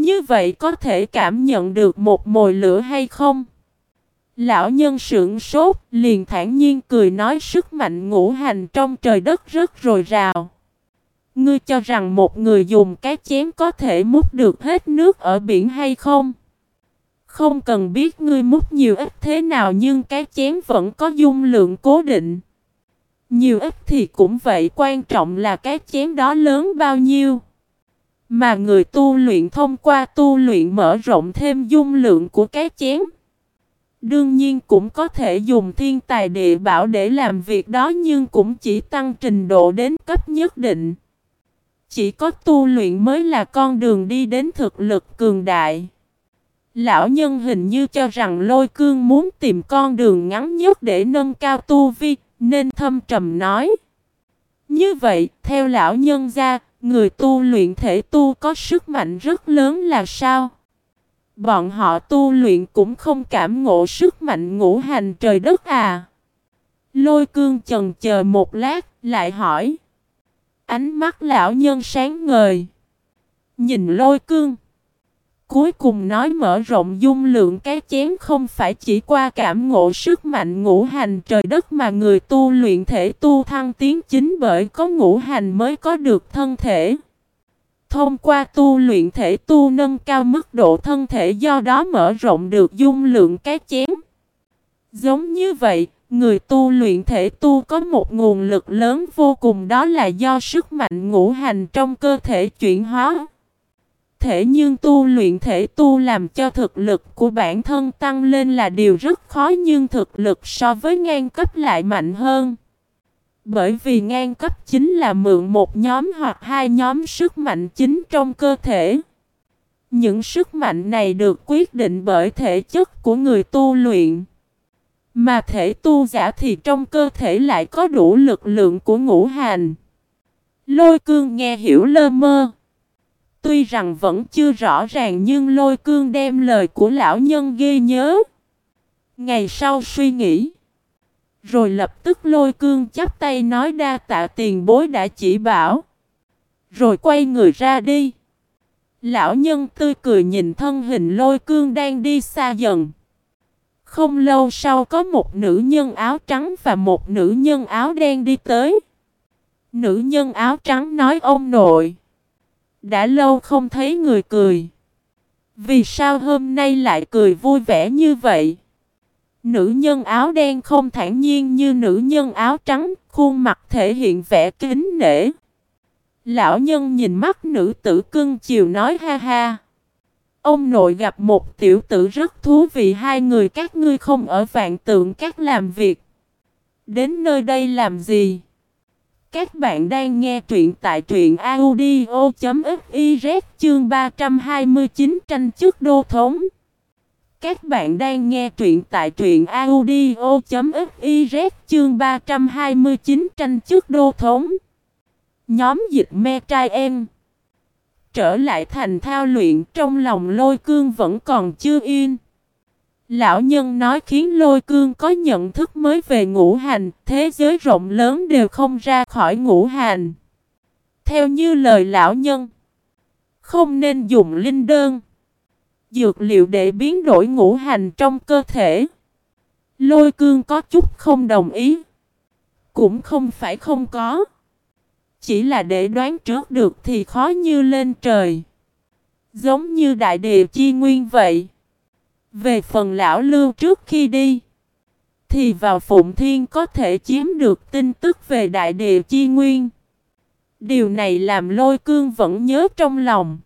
S1: Như vậy có thể cảm nhận được một mồi lửa hay không? Lão nhân sững sốt, liền thản nhiên cười nói sức mạnh ngũ hành trong trời đất rất rồi rào. Ngươi cho rằng một người dùng cái chén có thể múc được hết nước ở biển hay không? Không cần biết ngươi múc nhiều ít thế nào nhưng cái chén vẫn có dung lượng cố định. Nhiều ít thì cũng vậy quan trọng là cái chén đó lớn bao nhiêu. Mà người tu luyện thông qua tu luyện mở rộng thêm dung lượng của cái chén. Đương nhiên cũng có thể dùng thiên tài địa bảo để làm việc đó nhưng cũng chỉ tăng trình độ đến cấp nhất định. Chỉ có tu luyện mới là con đường đi đến thực lực cường đại. Lão nhân hình như cho rằng lôi cương muốn tìm con đường ngắn nhất để nâng cao tu vi, nên thâm trầm nói. Như vậy, theo lão nhân ra người tu luyện thể tu có sức mạnh rất lớn là sao? Bọn họ tu luyện cũng không cảm ngộ sức mạnh ngũ hành trời đất à? Lôi cương chần chờ một lát, lại hỏi. Ánh mắt lão nhân sáng ngời. Nhìn lôi cương. Cuối cùng nói mở rộng dung lượng cái chén không phải chỉ qua cảm ngộ sức mạnh ngũ hành trời đất mà người tu luyện thể tu thăng tiến chính bởi có ngũ hành mới có được thân thể. Thông qua tu luyện thể tu nâng cao mức độ thân thể do đó mở rộng được dung lượng cái chén. Giống như vậy, người tu luyện thể tu có một nguồn lực lớn vô cùng đó là do sức mạnh ngũ hành trong cơ thể chuyển hóa thể nhưng tu luyện thể tu làm cho thực lực của bản thân tăng lên là điều rất khó nhưng thực lực so với ngang cấp lại mạnh hơn. Bởi vì ngang cấp chính là mượn một nhóm hoặc hai nhóm sức mạnh chính trong cơ thể. Những sức mạnh này được quyết định bởi thể chất của người tu luyện. Mà thể tu giả thì trong cơ thể lại có đủ lực lượng của ngũ hành. Lôi cương nghe hiểu lơ mơ. Tuy rằng vẫn chưa rõ ràng nhưng lôi cương đem lời của lão nhân ghi nhớ. Ngày sau suy nghĩ. Rồi lập tức lôi cương chắp tay nói đa tạ tiền bối đã chỉ bảo. Rồi quay người ra đi. Lão nhân tươi cười nhìn thân hình lôi cương đang đi xa dần. Không lâu sau có một nữ nhân áo trắng và một nữ nhân áo đen đi tới. Nữ nhân áo trắng nói ông nội. Đã lâu không thấy người cười. Vì sao hôm nay lại cười vui vẻ như vậy? Nữ nhân áo đen không thản nhiên như nữ nhân áo trắng, khuôn mặt thể hiện vẻ kính nể. Lão nhân nhìn mắt nữ tử cưng chiều nói ha ha. Ông nội gặp một tiểu tử rất thú vị hai người các ngươi không ở vạn tượng các làm việc. Đến nơi đây làm gì? Các bạn đang nghe truyện tại truyện audio.fiz chương 329 tranh chức đô thống. Các bạn đang nghe truyện tại truyện audio.fiz chương 329 tranh chức đô thống. Nhóm dịch me trai em. Trở lại thành thao luyện, trong lòng lôi cương vẫn còn chưa yên. Lão nhân nói khiến lôi cương có nhận thức mới về ngũ hành, thế giới rộng lớn đều không ra khỏi ngũ hành. Theo như lời lão nhân, không nên dùng linh đơn, dược liệu để biến đổi ngũ hành trong cơ thể. Lôi cương có chút không đồng ý. Cũng không phải không có. Chỉ là để đoán trước được thì khó như lên trời. Giống như đại địa chi nguyên vậy. Về phần lão lưu trước khi đi, thì vào Phụng Thiên có thể chiếm được tin tức về đại địa chi nguyên. Điều này làm lôi cương vẫn nhớ trong lòng.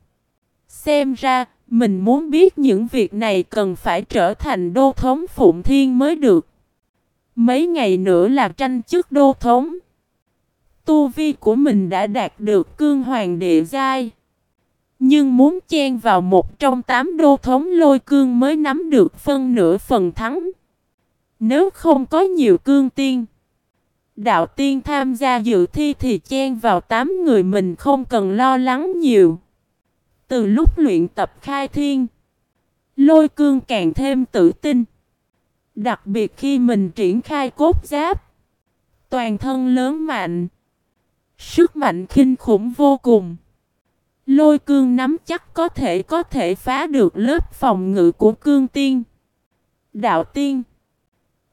S1: Xem ra, mình muốn biết những việc này cần phải trở thành đô thống Phụng Thiên mới được. Mấy ngày nữa là tranh chức đô thống. Tu vi của mình đã đạt được cương hoàng địa giai. Nhưng muốn chen vào một trong tám đô thống lôi cương mới nắm được phân nửa phần thắng. Nếu không có nhiều cương tiên, đạo tiên tham gia dự thi thì chen vào tám người mình không cần lo lắng nhiều. Từ lúc luyện tập khai thiên, lôi cương càng thêm tự tin. Đặc biệt khi mình triển khai cốt giáp, toàn thân lớn mạnh, sức mạnh kinh khủng vô cùng. Lôi cương nắm chắc có thể có thể phá được lớp phòng ngự của cương tiên. Đạo tiên.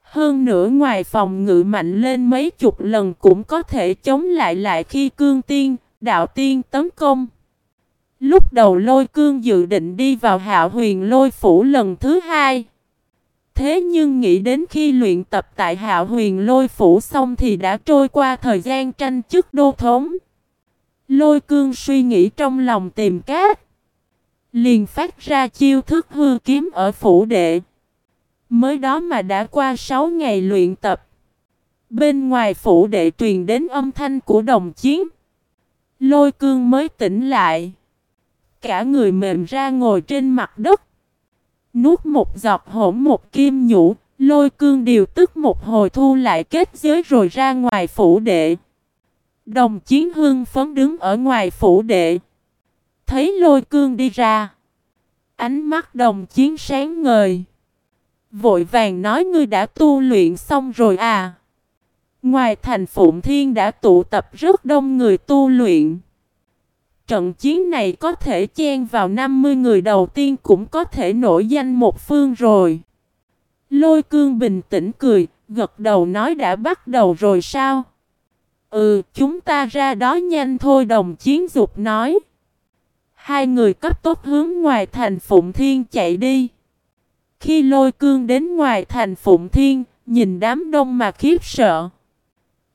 S1: Hơn nữa ngoài phòng ngự mạnh lên mấy chục lần cũng có thể chống lại lại khi cương tiên, đạo tiên tấn công. Lúc đầu lôi cương dự định đi vào hạo huyền lôi phủ lần thứ hai. Thế nhưng nghĩ đến khi luyện tập tại hạo huyền lôi phủ xong thì đã trôi qua thời gian tranh chức đô thống. Lôi cương suy nghĩ trong lòng tìm cát. Liền phát ra chiêu thức hư kiếm ở phủ đệ. Mới đó mà đã qua 6 ngày luyện tập. Bên ngoài phủ đệ truyền đến âm thanh của đồng chiến. Lôi cương mới tỉnh lại. Cả người mềm ra ngồi trên mặt đất. Nuốt một giọt hổn một kim nhũ. Lôi cương điều tức một hồi thu lại kết giới rồi ra ngoài phủ đệ. Đồng chiến hương phấn đứng ở ngoài phủ đệ. Thấy lôi cương đi ra. Ánh mắt đồng chiến sáng ngời. Vội vàng nói ngươi đã tu luyện xong rồi à. Ngoài thành Phụng Thiên đã tụ tập rất đông người tu luyện. Trận chiến này có thể chen vào 50 người đầu tiên cũng có thể nổi danh một phương rồi. Lôi cương bình tĩnh cười, gật đầu nói đã bắt đầu rồi sao? Ừ, chúng ta ra đó nhanh thôi đồng chiến dục nói. Hai người cấp tốc hướng ngoài thành Phụng Thiên chạy đi. Khi lôi cương đến ngoài thành Phụng Thiên, nhìn đám đông mà khiếp sợ.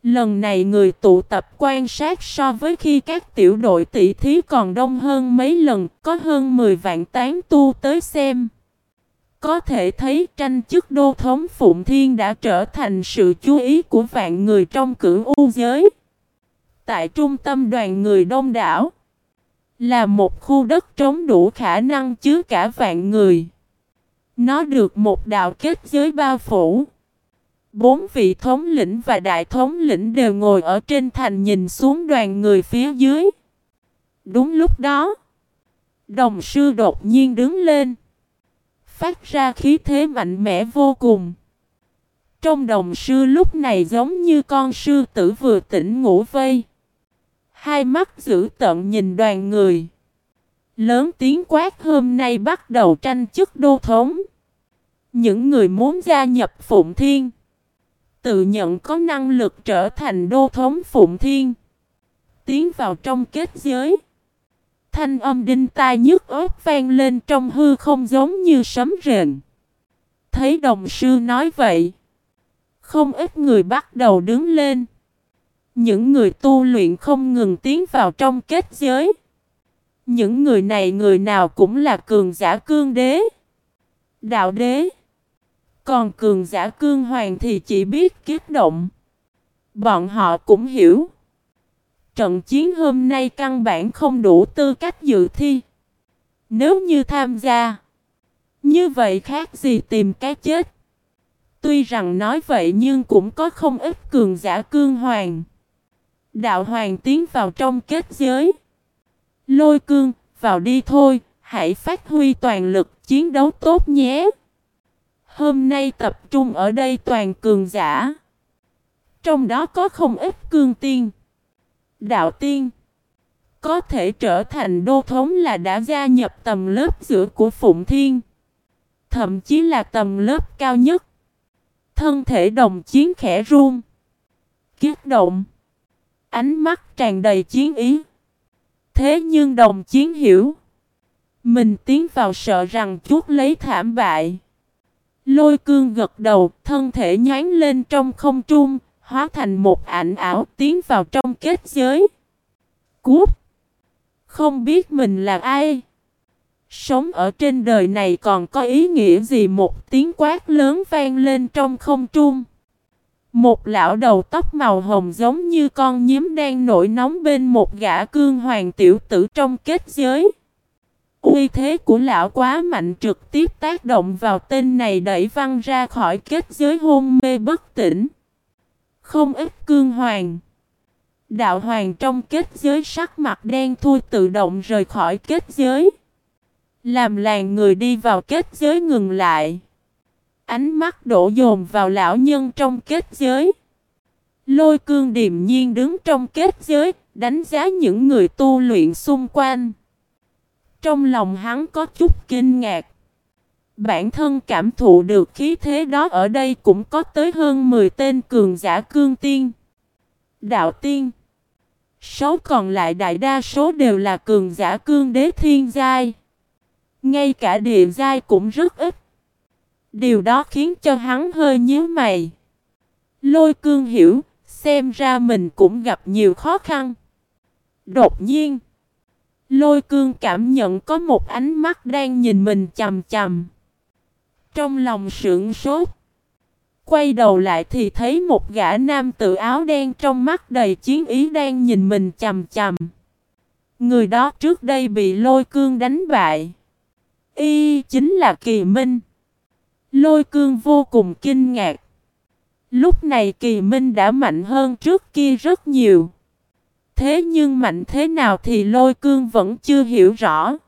S1: Lần này người tụ tập quan sát so với khi các tiểu đội tỷ thí còn đông hơn mấy lần, có hơn 10 vạn tán tu tới xem. Có thể thấy tranh chức đô thống Phụng Thiên đã trở thành sự chú ý của vạn người trong cửu u giới. Tại trung tâm đoàn người đông đảo, là một khu đất trống đủ khả năng chứa cả vạn người. Nó được một đạo kết giới bao phủ. Bốn vị thống lĩnh và đại thống lĩnh đều ngồi ở trên thành nhìn xuống đoàn người phía dưới. Đúng lúc đó, đồng sư đột nhiên đứng lên. Phát ra khí thế mạnh mẽ vô cùng. Trong đồng sư lúc này giống như con sư tử vừa tỉnh ngủ vây. Hai mắt giữ tận nhìn đoàn người. Lớn tiếng quát, hôm nay bắt đầu tranh chức đô thống. Những người muốn gia nhập Phụng Thiên, tự nhận có năng lực trở thành đô thống Phụng Thiên. Tiến vào trong kết giới. Thanh âm đinh tai nhức ớt vang lên trong hư không giống như sấm rền. Thấy đồng sư nói vậy. Không ít người bắt đầu đứng lên. Những người tu luyện không ngừng tiến vào trong kết giới. Những người này người nào cũng là cường giả cương đế. Đạo đế. Còn cường giả cương hoàng thì chỉ biết kiếp động. Bọn họ cũng hiểu. Trận chiến hôm nay căn bản không đủ tư cách dự thi. Nếu như tham gia. Như vậy khác gì tìm cái chết. Tuy rằng nói vậy nhưng cũng có không ít cường giả cương hoàng. Đạo hoàng tiến vào trong kết giới. Lôi cương, vào đi thôi, hãy phát huy toàn lực chiến đấu tốt nhé. Hôm nay tập trung ở đây toàn cường giả. Trong đó có không ít cương tiên. Đạo tiên. Có thể trở thành đô thống là đã gia nhập tầm lớp giữa của Phụng Thiên. Thậm chí là tầm lớp cao nhất. Thân thể đồng chiến khẽ run. Kiết động. Ánh mắt tràn đầy chiến ý. Thế nhưng đồng chiến hiểu. Mình tiến vào sợ rằng chút lấy thảm bại. Lôi cương gật đầu, thân thể nhán lên trong không trung, hóa thành một ảnh ảo tiến vào trong kết giới. Cút! Không biết mình là ai? Sống ở trên đời này còn có ý nghĩa gì một tiếng quát lớn vang lên trong không trung. Một lão đầu tóc màu hồng giống như con nhím đang nổi nóng bên một gã cương hoàng tiểu tử trong kết giới. Uy thế của lão quá mạnh trực tiếp tác động vào tên này đẩy văng ra khỏi kết giới hôn mê bất tỉnh. Không ít cương hoàng. Đạo hoàng trong kết giới sắc mặt đen thui tự động rời khỏi kết giới. Làm làng người đi vào kết giới ngừng lại. Ánh mắt đổ dồn vào lão nhân trong kết giới. Lôi cương điềm nhiên đứng trong kết giới, đánh giá những người tu luyện xung quanh. Trong lòng hắn có chút kinh ngạc. Bản thân cảm thụ được khí thế đó ở đây cũng có tới hơn 10 tên cường giả cương tiên. Đạo tiên. Số còn lại đại đa số đều là cường giả cương đế thiên giai. Ngay cả địa giai cũng rất ít. Điều đó khiến cho hắn hơi nhíu mày. Lôi cương hiểu, xem ra mình cũng gặp nhiều khó khăn. Đột nhiên, lôi cương cảm nhận có một ánh mắt đang nhìn mình chầm chầm. Trong lòng sững sốt. Quay đầu lại thì thấy một gã nam tự áo đen trong mắt đầy chiến ý đang nhìn mình chầm chầm. Người đó trước đây bị lôi cương đánh bại. Y chính là Kỳ Minh. Lôi cương vô cùng kinh ngạc. Lúc này Kỳ Minh đã mạnh hơn trước kia rất nhiều. Thế nhưng mạnh thế nào thì lôi cương vẫn chưa hiểu rõ.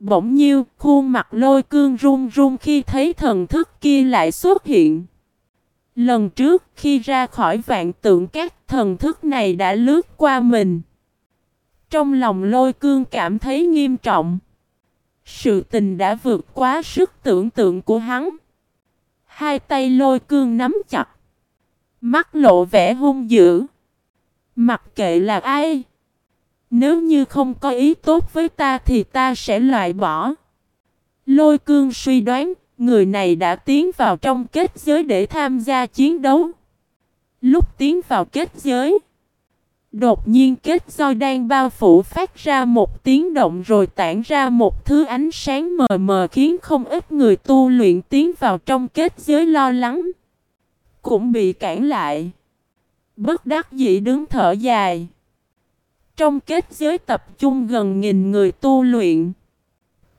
S1: Bỗng nhiêu, khuôn mặt lôi cương run run khi thấy thần thức kia lại xuất hiện. Lần trước khi ra khỏi vạn tượng các thần thức này đã lướt qua mình. Trong lòng lôi cương cảm thấy nghiêm trọng. Sự tình đã vượt quá sức tưởng tượng của hắn. Hai tay lôi cương nắm chặt. Mắt lộ vẻ hung dữ. Mặc kệ là ai. Nếu như không có ý tốt với ta thì ta sẽ loại bỏ. Lôi cương suy đoán, người này đã tiến vào trong kết giới để tham gia chiến đấu. Lúc tiến vào kết giới, đột nhiên kết roi đang bao phủ phát ra một tiếng động rồi tản ra một thứ ánh sáng mờ mờ khiến không ít người tu luyện tiến vào trong kết giới lo lắng. Cũng bị cản lại. Bất đắc dĩ đứng thở dài. Trong kết giới tập trung gần nghìn người tu luyện.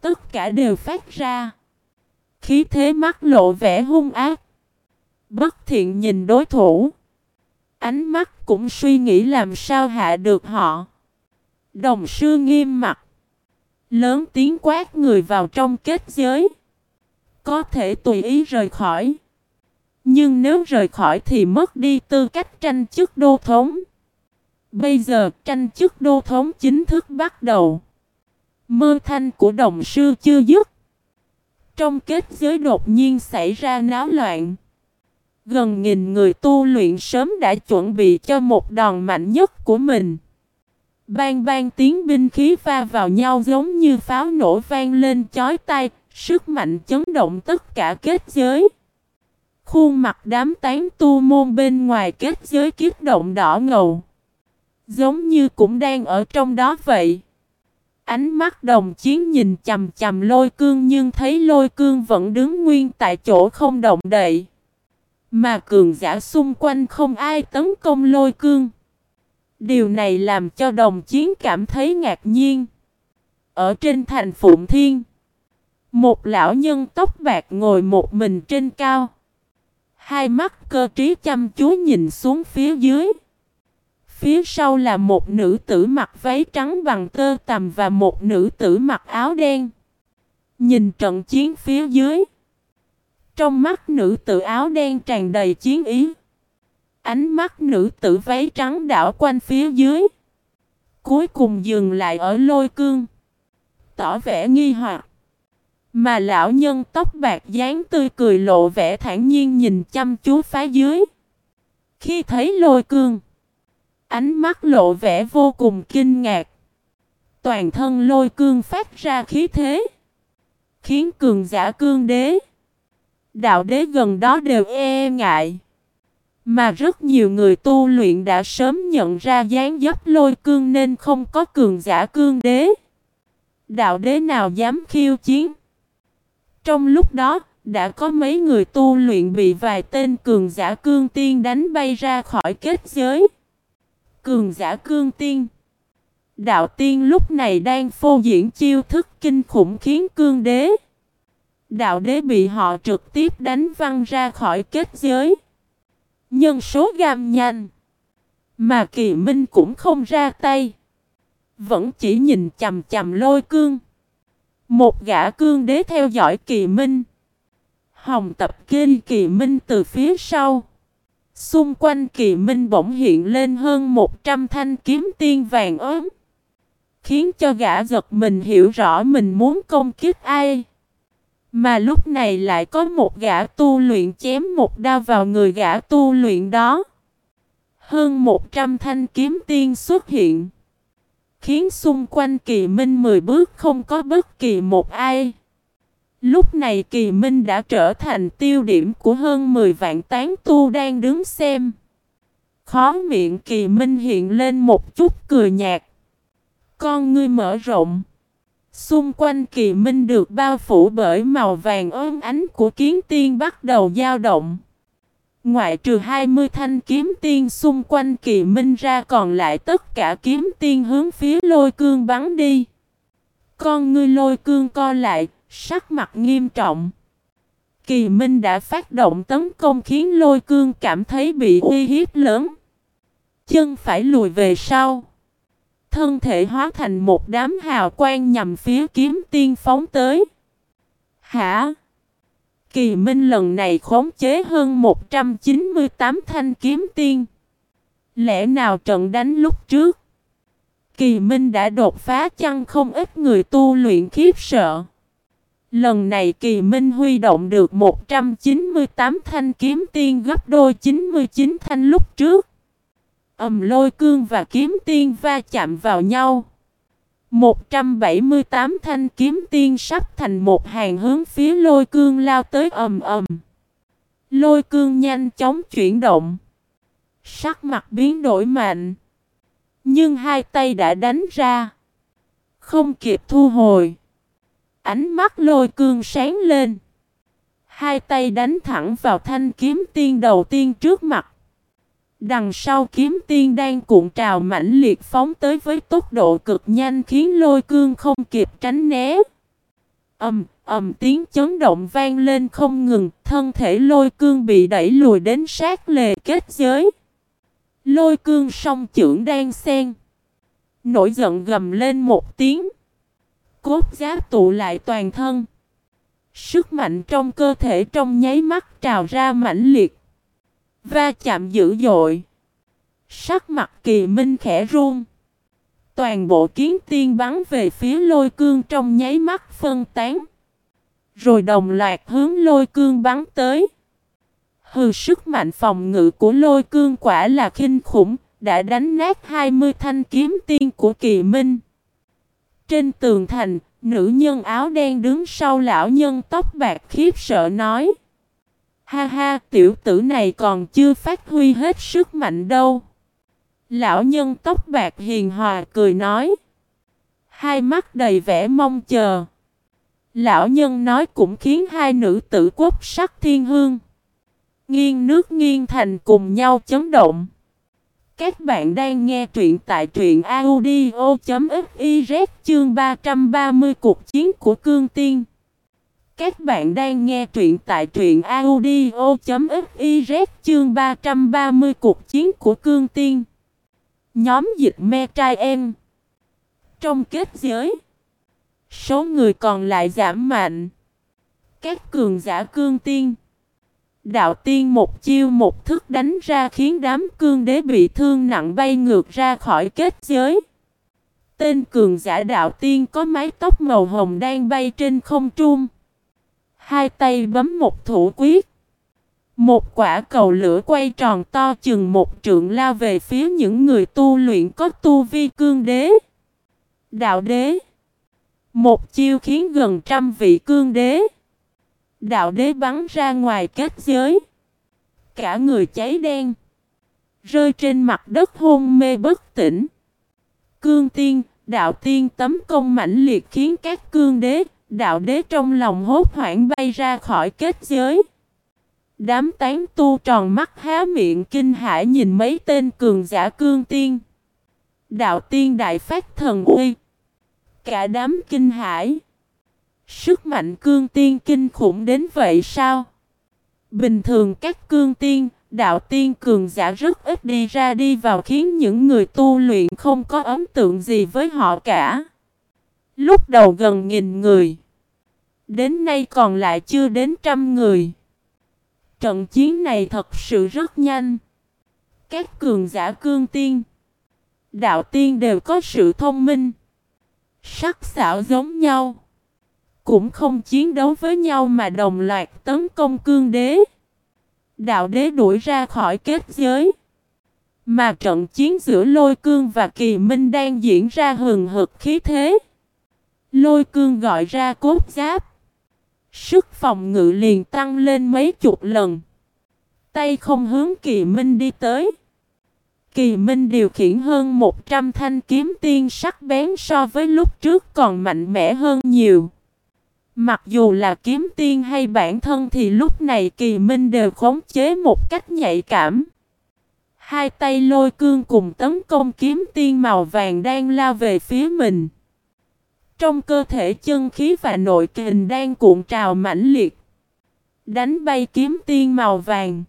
S1: Tất cả đều phát ra. Khí thế mắt lộ vẻ hung ác. Bất thiện nhìn đối thủ. Ánh mắt cũng suy nghĩ làm sao hạ được họ. Đồng sư nghiêm mặt. Lớn tiếng quát người vào trong kết giới. Có thể tùy ý rời khỏi. Nhưng nếu rời khỏi thì mất đi tư cách tranh chức đô thống. Bây giờ tranh chức đô thống chính thức bắt đầu. Mơ thanh của đồng sư chưa dứt. Trong kết giới đột nhiên xảy ra náo loạn. Gần nghìn người tu luyện sớm đã chuẩn bị cho một đòn mạnh nhất của mình. Bang bang tiếng binh khí va vào nhau giống như pháo nổ vang lên chói tai, sức mạnh chấn động tất cả kết giới. Khuôn mặt đám tán tu môn bên ngoài kết giới kiếp động đỏ ngầu. Giống như cũng đang ở trong đó vậy. Ánh mắt đồng chiến nhìn chầm chầm lôi cương nhưng thấy lôi cương vẫn đứng nguyên tại chỗ không động đậy. Mà cường giả xung quanh không ai tấn công lôi cương. Điều này làm cho đồng chiến cảm thấy ngạc nhiên. Ở trên thành Phụng Thiên, một lão nhân tóc bạc ngồi một mình trên cao. Hai mắt cơ trí chăm chú nhìn xuống phía dưới. Phía sau là một nữ tử mặc váy trắng bằng tơ tằm và một nữ tử mặc áo đen. Nhìn trận chiến phía dưới. Trong mắt nữ tử áo đen tràn đầy chiến ý. Ánh mắt nữ tử váy trắng đảo quanh phía dưới. Cuối cùng dừng lại ở lôi cương. Tỏ vẻ nghi hoặc. Mà lão nhân tóc bạc dáng tươi cười lộ vẻ thản nhiên nhìn chăm chú phá dưới. Khi thấy lôi cương. Ánh mắt lộ vẻ vô cùng kinh ngạc. Toàn thân lôi cương phát ra khí thế. Khiến cường giả cương đế. Đạo đế gần đó đều e ngại. Mà rất nhiều người tu luyện đã sớm nhận ra dáng dấp lôi cương nên không có cường giả cương đế. Đạo đế nào dám khiêu chiến. Trong lúc đó, đã có mấy người tu luyện bị vài tên cường giả cương tiên đánh bay ra khỏi kết giới. Cường giả cương tiên. Đạo tiên lúc này đang phô diễn chiêu thức kinh khủng khiến cương đế. Đạo đế bị họ trực tiếp đánh văng ra khỏi kết giới. Nhân số gam nhanh Mà kỳ minh cũng không ra tay. Vẫn chỉ nhìn chầm chầm lôi cương. Một gã cương đế theo dõi kỳ minh. Hồng tập kinh kỳ minh từ phía sau. Xung quanh kỳ minh bỗng hiện lên hơn 100 thanh kiếm tiên vàng ốm. Khiến cho gã giật mình hiểu rõ mình muốn công kích ai. Mà lúc này lại có một gã tu luyện chém một đao vào người gã tu luyện đó. Hơn 100 thanh kiếm tiên xuất hiện. Khiến xung quanh kỳ minh 10 bước không có bất kỳ một ai. Lúc này kỳ minh đã trở thành tiêu điểm của hơn 10 vạn tán tu đang đứng xem. Khó miệng kỳ minh hiện lên một chút cười nhạt. Con ngươi mở rộng. Xung quanh kỳ minh được bao phủ bởi màu vàng ôm ánh của kiến tiên bắt đầu dao động. Ngoại trừ 20 thanh kiếm tiên xung quanh kỳ minh ra còn lại tất cả kiếm tiên hướng phía lôi cương bắn đi. Con ngươi lôi cương co lại, Sắc mặt nghiêm trọng. Kỳ Minh đã phát động tấn công khiến lôi cương cảm thấy bị uy hiếp lớn. Chân phải lùi về sau. Thân thể hóa thành một đám hào quang nhằm phía kiếm tiên phóng tới. Hả? Kỳ Minh lần này khống chế hơn 198 thanh kiếm tiên. Lẽ nào trận đánh lúc trước? Kỳ Minh đã đột phá chăng không ít người tu luyện khiếp sợ. Lần này Kỳ Minh huy động được 198 thanh kiếm tiên gấp đôi 99 thanh lúc trước. Ầm lôi cương và kiếm tiên va chạm vào nhau. 178 thanh kiếm tiên sắp thành một hàng hướng phía lôi cương lao tới ầm ầm. Lôi cương nhanh chóng chuyển động. Sắc mặt biến đổi mạnh. Nhưng hai tay đã đánh ra. Không kịp thu hồi. Ánh mắt lôi cương sáng lên. Hai tay đánh thẳng vào thanh kiếm tiên đầu tiên trước mặt. Đằng sau kiếm tiên đang cuộn trào mãnh liệt phóng tới với tốc độ cực nhanh khiến lôi cương không kịp tránh né. Ầm, ầm tiếng chấn động vang lên không ngừng, thân thể lôi cương bị đẩy lùi đến sát lề kết giới. Lôi cương song trưởng đang xen. Nổi giận gầm lên một tiếng. Cốt giáp tụ lại toàn thân. Sức mạnh trong cơ thể trong nháy mắt trào ra mãnh liệt. Va chạm dữ dội. Sắc mặt kỳ minh khẽ run. Toàn bộ kiến tiên bắn về phía lôi cương trong nháy mắt phân tán. Rồi đồng loạt hướng lôi cương bắn tới. Hừ sức mạnh phòng ngự của lôi cương quả là kinh khủng, đã đánh nát 20 thanh kiếm tiên của kỳ minh. Trên tường thành, nữ nhân áo đen đứng sau lão nhân tóc bạc khiếp sợ nói. Ha ha, tiểu tử này còn chưa phát huy hết sức mạnh đâu. Lão nhân tóc bạc hiền hòa cười nói. Hai mắt đầy vẻ mong chờ. Lão nhân nói cũng khiến hai nữ tử quốc sắc thiên hương. Nghiêng nước nghiêng thành cùng nhau chấn động. Các bạn đang nghe truyện tại truyện audio.fiz chương 330 cuộc chiến của cương tiên. Các bạn đang nghe truyện tại truyện audio.fiz chương 330 cuộc chiến của cương tiên. Nhóm dịch me trai em. Trong kết giới, số người còn lại giảm mạnh. Các cường giả cương tiên. Đạo tiên một chiêu một thức đánh ra khiến đám cương đế bị thương nặng bay ngược ra khỏi kết giới. Tên cường giả đạo tiên có mái tóc màu hồng đang bay trên không trung. Hai tay bấm một thủ quyết. Một quả cầu lửa quay tròn to chừng một trượng lao về phía những người tu luyện có tu vi cương đế. Đạo đế. Một chiêu khiến gần trăm vị cương đế. Đạo đế bắn ra ngoài kết giới. Cả người cháy đen. Rơi trên mặt đất hôn mê bất tỉnh. Cương tiên, đạo tiên tấm công mãnh liệt khiến các cương đế, đạo đế trong lòng hốt hoảng bay ra khỏi kết giới. Đám tán tu tròn mắt há miệng kinh hãi nhìn mấy tên cường giả cương tiên. Đạo tiên đại phát thần uy. Cả đám kinh hãi. Sức mạnh cương tiên kinh khủng đến vậy sao? Bình thường các cương tiên, đạo tiên cường giả rất ít đi ra đi vào khiến những người tu luyện không có ấn tượng gì với họ cả. Lúc đầu gần nghìn người. Đến nay còn lại chưa đến trăm người. Trận chiến này thật sự rất nhanh. Các cường giả cương tiên, đạo tiên đều có sự thông minh, sắc xảo giống nhau. Cũng không chiến đấu với nhau mà đồng loạt tấn công cương đế. Đạo đế đuổi ra khỏi kết giới. Mà trận chiến giữa lôi cương và kỳ minh đang diễn ra hừng hực khí thế. Lôi cương gọi ra cốt giáp. Sức phòng ngự liền tăng lên mấy chục lần. Tay không hướng kỳ minh đi tới. Kỳ Minh điều khiển hơn 100 thanh kiếm tiên sắc bén so với lúc trước còn mạnh mẽ hơn nhiều. Mặc dù là kiếm tiên hay bản thân thì lúc này Kỳ Minh đều khống chế một cách nhạy cảm. Hai tay lôi cương cùng tấn công kiếm tiên màu vàng đang lao về phía mình. Trong cơ thể chân khí và nội kình đang cuộn trào mãnh liệt. Đánh bay kiếm tiên màu vàng.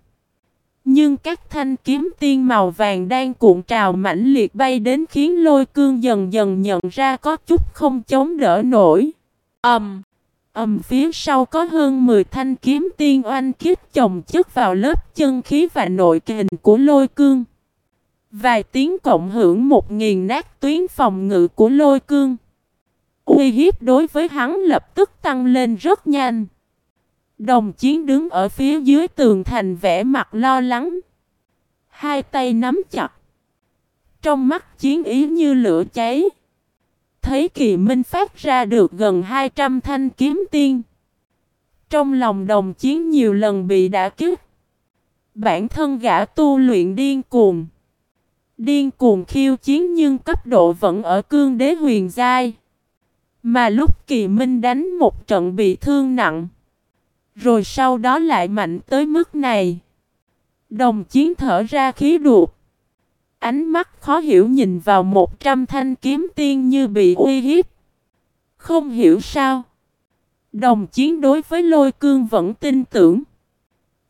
S1: Nhưng các thanh kiếm tiên màu vàng đang cuộn trào mãnh liệt bay đến khiến lôi cương dần dần nhận ra có chút không chống đỡ nổi. ầm, Um, Ầm phía sau có hơn 10 thanh kiếm tiên oanh kích chồng chất vào lớp chân khí và nội kình của lôi cương. Vài tiếng cộng hưởng một nghìn nát tuyến phòng ngự của lôi cương. Uy hiếp đối với hắn lập tức tăng lên rất nhanh. Đồng chiến đứng ở phía dưới tường thành vẻ mặt lo lắng. Hai tay nắm chặt. Trong mắt chiến ý như lửa cháy. Thấy kỳ minh phát ra được gần 200 thanh kiếm tiên. Trong lòng đồng chiến nhiều lần bị đả kích. Bản thân gã tu luyện điên cuồng. Điên cuồng khiêu chiến nhưng cấp độ vẫn ở cương đế huyền giai. Mà lúc kỳ minh đánh một trận bị thương nặng. Rồi sau đó lại mạnh tới mức này. Đồng chiến thở ra khí đuột. Ánh mắt khó hiểu nhìn vào một trăm thanh kiếm tiên như bị uy hiếp. Không hiểu sao. Đồng chiến đối với lôi cương vẫn tin tưởng.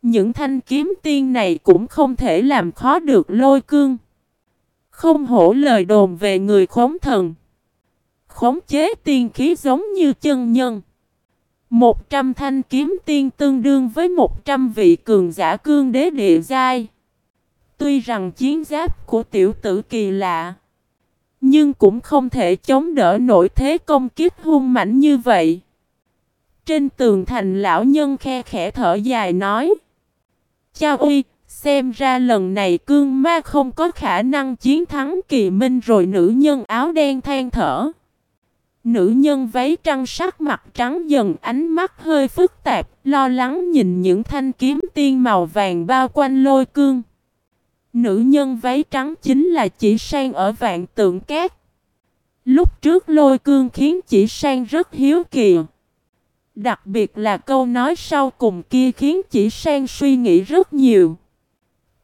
S1: Những thanh kiếm tiên này cũng không thể làm khó được lôi cương. Không hổ lời đồn về người khống thần. Khống chế tiên khí giống như chân nhân. Một trăm thanh kiếm tiên tương đương với một trăm vị cường giả cương đế địa giai. Tuy rằng chiến giáp của tiểu tử kỳ lạ, nhưng cũng không thể chống đỡ nổi thế công kích hung mãnh như vậy. Trên tường thành lão nhân khe khẽ thở dài nói. cha uy, xem ra lần này cương ma không có khả năng chiến thắng kỳ minh rồi nữ nhân áo đen than thở. Nữ nhân váy trăng sắc mặt trắng dần ánh mắt hơi phức tạp, lo lắng nhìn những thanh kiếm tiên màu vàng bao quanh lôi cương. Nữ nhân váy trắng chính là chỉ sang ở vạn tượng cát. Lúc trước lôi cương khiến chỉ sang rất hiếu kỳ. Đặc biệt là câu nói sau cùng kia khiến chỉ sang suy nghĩ rất nhiều.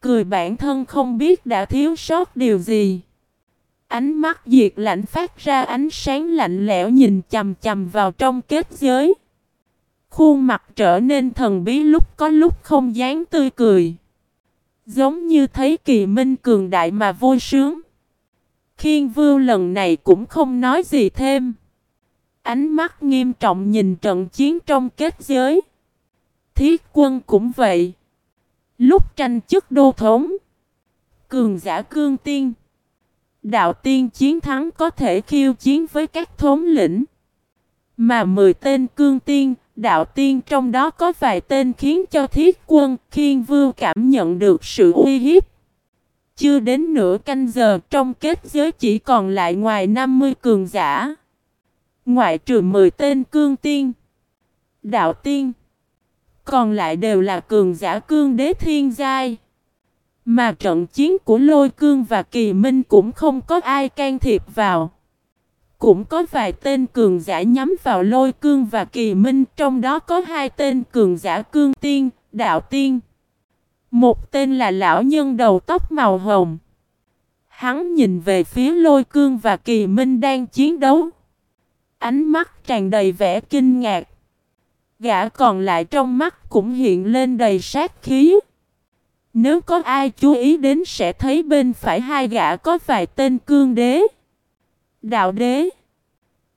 S1: Cười bản thân không biết đã thiếu sót điều gì. Ánh mắt diệt lạnh phát ra ánh sáng lạnh lẽo nhìn chầm chầm vào trong kết giới. Khuôn mặt trở nên thần bí lúc có lúc không dáng tươi cười. Giống như thấy kỳ minh cường đại mà vui sướng. Khiên vưu lần này cũng không nói gì thêm. Ánh mắt nghiêm trọng nhìn trận chiến trong kết giới. Thiết quân cũng vậy. Lúc tranh chức đô thống. Cường giả cương tiên. Đạo tiên chiến thắng có thể khiêu chiến với các thống lĩnh. Mà 10 tên cương tiên, đạo tiên trong đó có vài tên khiến cho thiết quân khiên vưu cảm nhận được sự uy hiếp. Chưa đến nửa canh giờ trong kết giới chỉ còn lại ngoài 50 cường giả. Ngoại trừ 10 tên cương tiên, đạo tiên. Còn lại đều là cường giả cương đế thiên giai. Mà trận chiến của Lôi Cương và Kỳ Minh cũng không có ai can thiệp vào. Cũng có vài tên cường giả nhắm vào Lôi Cương và Kỳ Minh, trong đó có hai tên cường giả cương tiên, đạo tiên. Một tên là lão nhân đầu tóc màu hồng. Hắn nhìn về phía Lôi Cương và Kỳ Minh đang chiến đấu. Ánh mắt tràn đầy vẻ kinh ngạc. Gã còn lại trong mắt cũng hiện lên đầy sát khí. Nếu có ai chú ý đến sẽ thấy bên phải hai gã có vài tên cương đế. Đạo đế.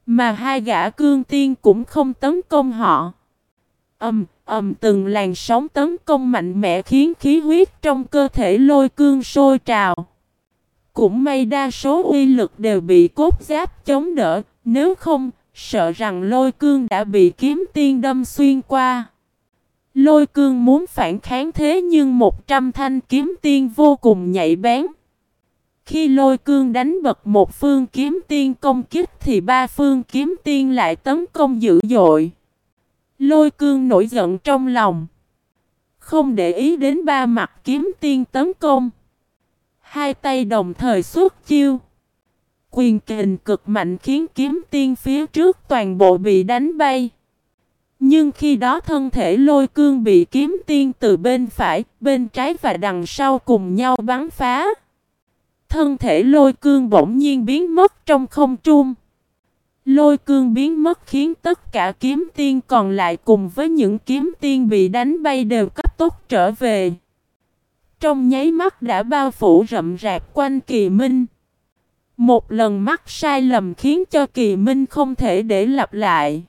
S1: Mà hai gã cương tiên cũng không tấn công họ. Ầm, ầm từng làn sóng tấn công mạnh mẽ khiến khí huyết trong cơ thể lôi cương sôi trào. Cũng may đa số uy lực đều bị cốt giáp chống đỡ, nếu không, sợ rằng lôi cương đã bị kiếm tiên đâm xuyên qua. Lôi cương muốn phản kháng thế nhưng một trăm thanh kiếm tiên vô cùng nhạy bén. Khi lôi cương đánh bật một phương kiếm tiên công kích thì ba phương kiếm tiên lại tấn công dữ dội. Lôi cương nổi giận trong lòng. Không để ý đến ba mặt kiếm tiên tấn công. Hai tay đồng thời xuất chiêu. Quyền kình cực mạnh khiến kiếm tiên phía trước toàn bộ bị đánh bay. Nhưng khi đó thân thể lôi cương bị kiếm tiên từ bên phải, bên trái và đằng sau cùng nhau bắn phá. Thân thể lôi cương bỗng nhiên biến mất trong không trung. Lôi cương biến mất khiến tất cả kiếm tiên còn lại cùng với những kiếm tiên bị đánh bay đều cấp tốc trở về. Trong nháy mắt đã bao phủ rậm rạp quanh kỳ minh. Một lần mắc sai lầm khiến cho kỳ minh không thể để lặp lại.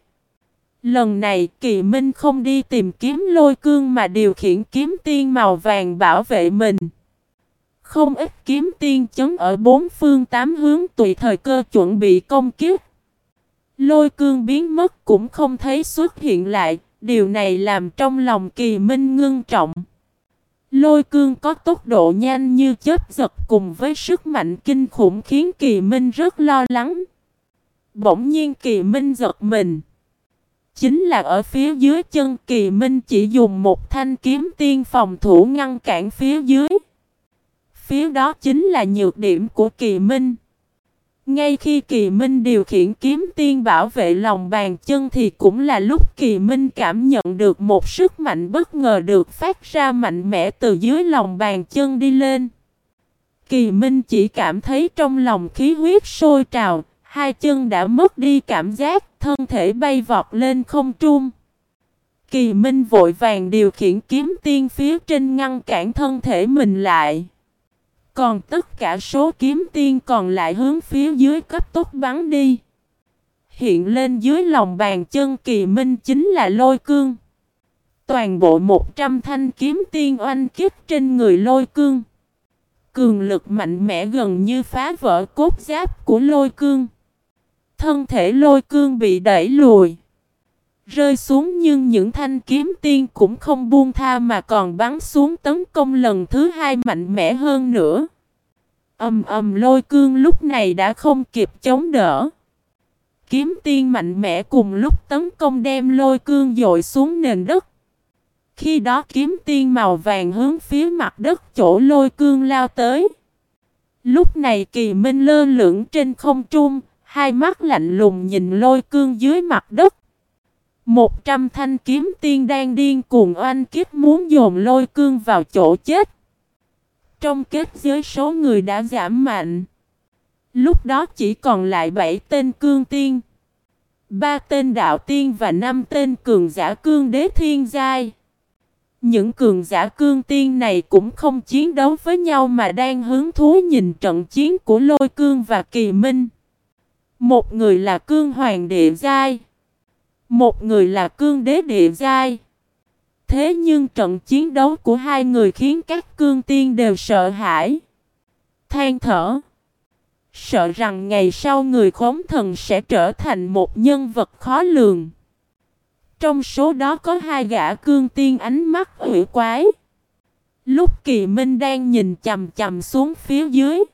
S1: Lần này kỳ minh không đi tìm kiếm lôi cương mà điều khiển kiếm tiên màu vàng bảo vệ mình. Không ít kiếm tiên chấn ở bốn phương tám hướng tùy thời cơ chuẩn bị công kiếp. Lôi cương biến mất cũng không thấy xuất hiện lại, điều này làm trong lòng kỳ minh ngưng trọng. Lôi cương có tốc độ nhanh như chớp giật cùng với sức mạnh kinh khủng khiến kỳ minh rất lo lắng. Bỗng nhiên kỳ minh giật mình. Chính là ở phía dưới chân kỳ minh chỉ dùng một thanh kiếm tiên phòng thủ ngăn cản phía dưới. Phía đó chính là nhược điểm của kỳ minh. Ngay khi kỳ minh điều khiển kiếm tiên bảo vệ lòng bàn chân thì cũng là lúc kỳ minh cảm nhận được một sức mạnh bất ngờ được phát ra mạnh mẽ từ dưới lòng bàn chân đi lên. Kỳ minh chỉ cảm thấy trong lòng khí huyết sôi trào, hai chân đã mất đi cảm giác, thân thể bay vọt lên không trung. Kỳ minh vội vàng điều khiển kiếm tiên phía trên ngăn cản thân thể mình lại. Còn tất cả số kiếm tiên còn lại hướng phía dưới cấp tốc bắn đi. Hiện lên dưới lòng bàn chân kỳ minh chính là lôi cương. Toàn bộ 100 thanh kiếm tiên oanh kích trên người lôi cương. Cường lực mạnh mẽ gần như phá vỡ cốt giáp của lôi cương. Thân thể lôi cương bị đẩy lùi. Rơi xuống nhưng những thanh kiếm tiên cũng không buông tha mà còn bắn xuống tấn công lần thứ hai mạnh mẽ hơn nữa. Âm âm lôi cương lúc này đã không kịp chống đỡ. Kiếm tiên mạnh mẽ cùng lúc tấn công đem lôi cương dội xuống nền đất. Khi đó kiếm tiên màu vàng hướng phía mặt đất chỗ lôi cương lao tới. Lúc này kỳ minh lơ lửng trên không trung, hai mắt lạnh lùng nhìn lôi cương dưới mặt đất. Một trăm thanh kiếm tiên đang điên cuồng oanh kiếp muốn dồn lôi cương vào chỗ chết. Trong kết giới số người đã giảm mạnh. Lúc đó chỉ còn lại bảy tên cương tiên. ba tên đạo tiên và năm tên cường giả cương đế thiên giai. Những cường giả cương tiên này cũng không chiến đấu với nhau mà đang hứng thú nhìn trận chiến của lôi cương và kỳ minh. Một người là cương hoàng địa giai. Một người là cương đế địa giai. Thế nhưng trận chiến đấu của hai người khiến các cương tiên đều sợ hãi. Than thở. Sợ rằng ngày sau người khống thần sẽ trở thành một nhân vật khó lường. Trong số đó có hai gã cương tiên ánh mắt hủy quái. Lúc kỳ minh đang nhìn chầm chầm xuống phía dưới.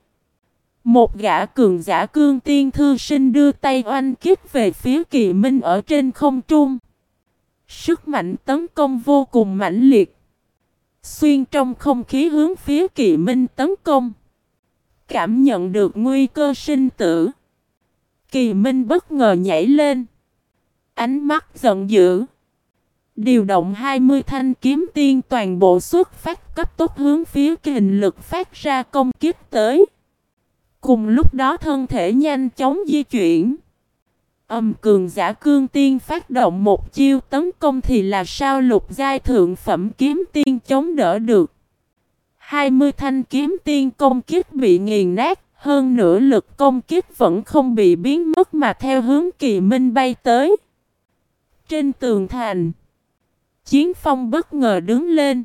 S1: Một gã cường giả cương tiên thư sinh đưa tay oanh kích về phía kỳ minh ở trên không trung. Sức mạnh tấn công vô cùng mãnh liệt. Xuyên trong không khí hướng phía kỳ minh tấn công. Cảm nhận được nguy cơ sinh tử. Kỳ minh bất ngờ nhảy lên. Ánh mắt giận dữ. Điều động 20 thanh kiếm tiên toàn bộ xuất phát cấp tốc hướng phía kình lực phát ra công kiếp tới. Cùng lúc đó thân thể nhanh chóng di chuyển. Âm cường giả cương tiên phát động một chiêu tấn công thì là sao lục giai thượng phẩm kiếm tiên chống đỡ được. 20 thanh kiếm tiên công kích bị nghiền nát, hơn nữa lực công kích vẫn không bị biến mất mà theo hướng kỳ minh bay tới. Trên tường thành, chiến phong bất ngờ đứng lên.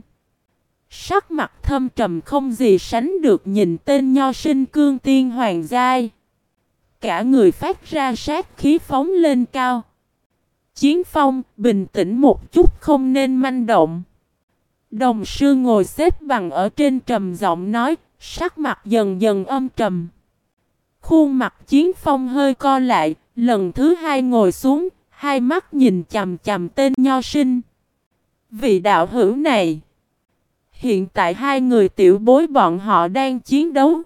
S1: Sắc mặt thâm trầm không gì sánh được nhìn tên nho sinh cương tiên hoàng giai cả người phát ra sát khí phóng lên cao. Chiến phong, bình tĩnh một chút không nên manh động. Đồng sư ngồi xếp bằng ở trên trầm giọng nói, sắc mặt dần dần âm trầm. Khuôn mặt chiến phong hơi co lại, lần thứ hai ngồi xuống, hai mắt nhìn chầm chầm tên nho sinh. Vị đạo hữu này, hiện tại hai người tiểu bối bọn họ đang chiến đấu.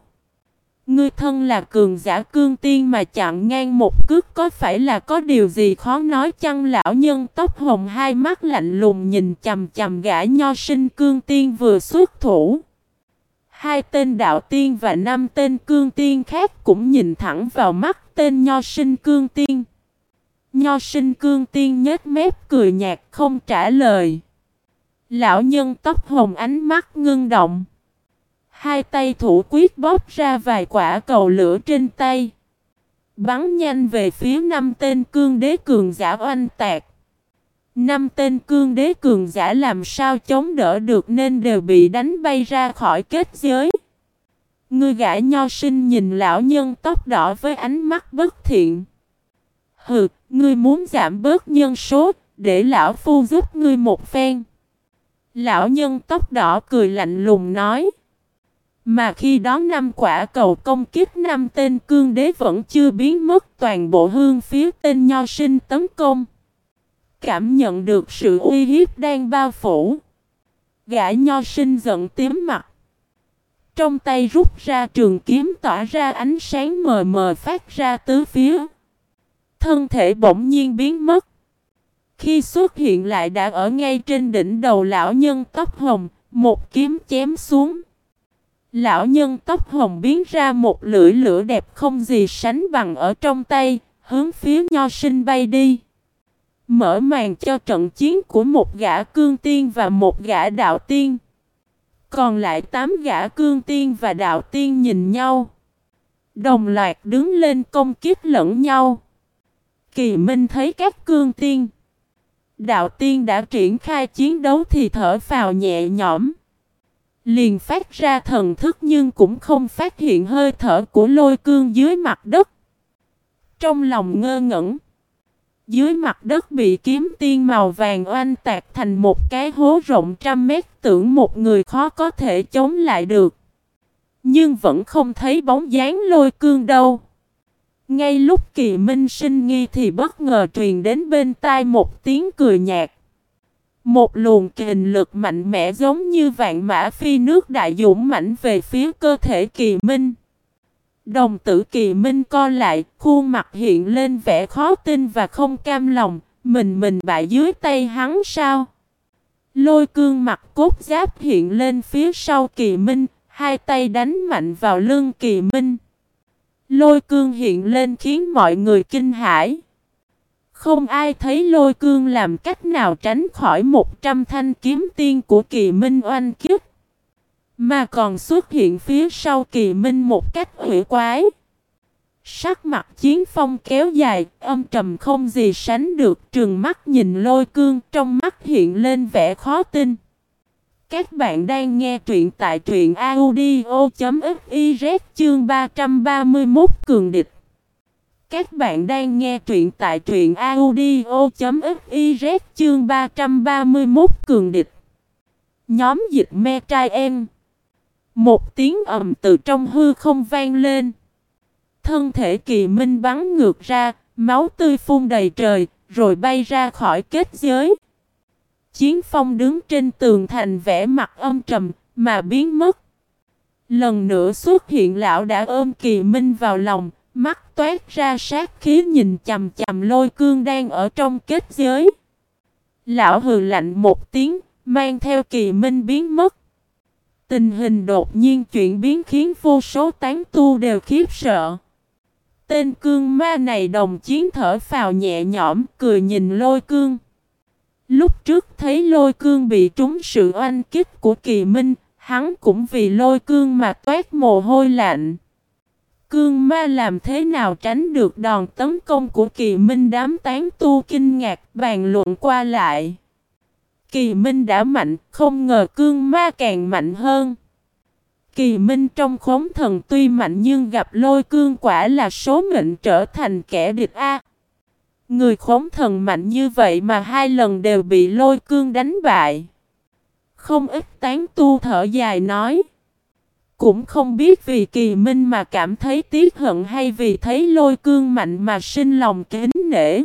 S1: Ngươi thân là cường giả cương tiên mà chặn ngang một cước, có phải là có điều gì khó nói chăng lão nhân tóc hồng, hai mắt lạnh lùng nhìn chầm chầm gã nho sinh cương tiên vừa xuất thủ. Hai tên đạo tiên và năm tên cương tiên khác cũng nhìn thẳng vào mắt tên nho sinh cương tiên. Nho sinh cương tiên nhếch mép cười nhạt, không trả lời. Lão nhân tóc hồng ánh mắt ngưng động. Hai tay thủ quyết bóp ra vài quả cầu lửa trên tay. Bắn nhanh về phía năm tên cương đế cường giả oanh tạc. Năm tên cương đế cường giả làm sao chống đỡ được nên đều bị đánh bay ra khỏi kết giới. Ngươi gã nho sinh nhìn lão nhân tóc đỏ với ánh mắt bất thiện. Hừ, ngươi muốn giảm bớt nhân số, để lão phu giúp ngươi một phen. Lão nhân tóc đỏ cười lạnh lùng nói. Mà khi đó năm quả cầu công kích năm tên cương đế vẫn chưa biến mất, toàn bộ hương phía tên nho sinh tấn công. Cảm nhận được sự uy hiếp đang bao phủ. Gã nho sinh giận tím mặt. Trong tay rút ra trường kiếm tỏa ra ánh sáng mờ mờ phát ra tứ phía. Thân thể bỗng nhiên biến mất. Khi xuất hiện lại đã ở ngay trên đỉnh đầu lão nhân tóc hồng, một kiếm chém xuống. Lão nhân tóc hồng biến ra một lưỡi lửa đẹp không gì sánh bằng ở trong tay, hướng phía nho sinh bay đi. Mở màn cho trận chiến của một gã cương tiên và một gã đạo tiên. Còn lại tám gã cương tiên và đạo tiên nhìn nhau. Đồng loạt đứng lên công kiếp lẫn nhau. Kỳ Minh thấy các cương tiên. Đạo tiên đã triển khai chiến đấu thì thở phào nhẹ nhõm. Liền phát ra thần thức nhưng cũng không phát hiện hơi thở của lôi cương dưới mặt đất. Trong lòng ngơ ngẩn. Dưới mặt đất bị kiếm tiên màu vàng oanh tạc thành một cái hố rộng trăm mét, tưởng một người khó có thể chống lại được. Nhưng vẫn không thấy bóng dáng lôi cương đâu. Ngay lúc kỳ minh sinh nghi thì bất ngờ truyền đến bên tai một tiếng cười nhạt. Một luồng kình lực mạnh mẽ giống như vạn mã phi nước đại dũng mạnh về phía cơ thể kỳ minh. Đồng tử kỳ minh co lại, khuôn mặt hiện lên vẻ khó tin và không cam lòng, mình mình bại dưới tay hắn sao? Lôi cương mặt cốt giáp hiện lên phía sau kỳ minh, hai tay đánh mạnh vào lưng kỳ minh. Lôi cương hiện lên khiến mọi người kinh hãi. Không ai thấy lôi cương làm cách nào tránh khỏi một trăm thanh kiếm tiên của kỳ minh oanh kiếp. Mà còn xuất hiện phía sau kỳ minh một cách hủy quái. Sắc mặt chiến phong kéo dài, âm trầm không gì sánh được trừng mắt nhìn lôi cương trong mắt hiện lên vẻ khó tin. Các bạn đang nghe truyện tại truyện audio.fiz chương 331 cường địch. Các bạn đang nghe truyện tại truyện audio.fiz chương 331 cường địch. Nhóm dịch me trai em. Một tiếng ầm từ trong hư không vang lên. Thân thể kỳ minh bắn ngược ra, máu tươi phun đầy trời, rồi bay ra khỏi kết giới. Chiến phong đứng trên tường thành vẽ mặt âm trầm, mà biến mất. Lần nữa xuất hiện lão đã ôm kỳ minh vào lòng, mắt toát ra sát khí nhìn chầm chầm lôi cương đang ở trong kết giới. Lão hừ lạnh một tiếng, mang theo kỳ minh biến mất. Tình hình đột nhiên chuyển biến khiến vô số tán tu đều khiếp sợ. Tên cương ma này đồng chiến thở phào nhẹ nhõm, cười nhìn lôi cương. Lúc trước thấy lôi cương bị trúng sự oanh kích của kỳ minh, hắn cũng vì lôi cương mà toát mồ hôi lạnh. Cương ma làm thế nào tránh được đòn tấn công của kỳ minh đám tán tu kinh ngạc bàn luận qua lại. Kỳ minh đã mạnh, không ngờ cương ma càng mạnh hơn. Kỳ minh trong khống thần tuy mạnh nhưng gặp lôi cương quả là số mệnh trở thành kẻ địch A. Người khống thần mạnh như vậy mà hai lần đều bị lôi cương đánh bại. Không ít tán tu thở dài nói. Cũng không biết vì kỳ minh mà cảm thấy tiếc hận hay vì thấy lôi cương mạnh mà sinh lòng kính nể.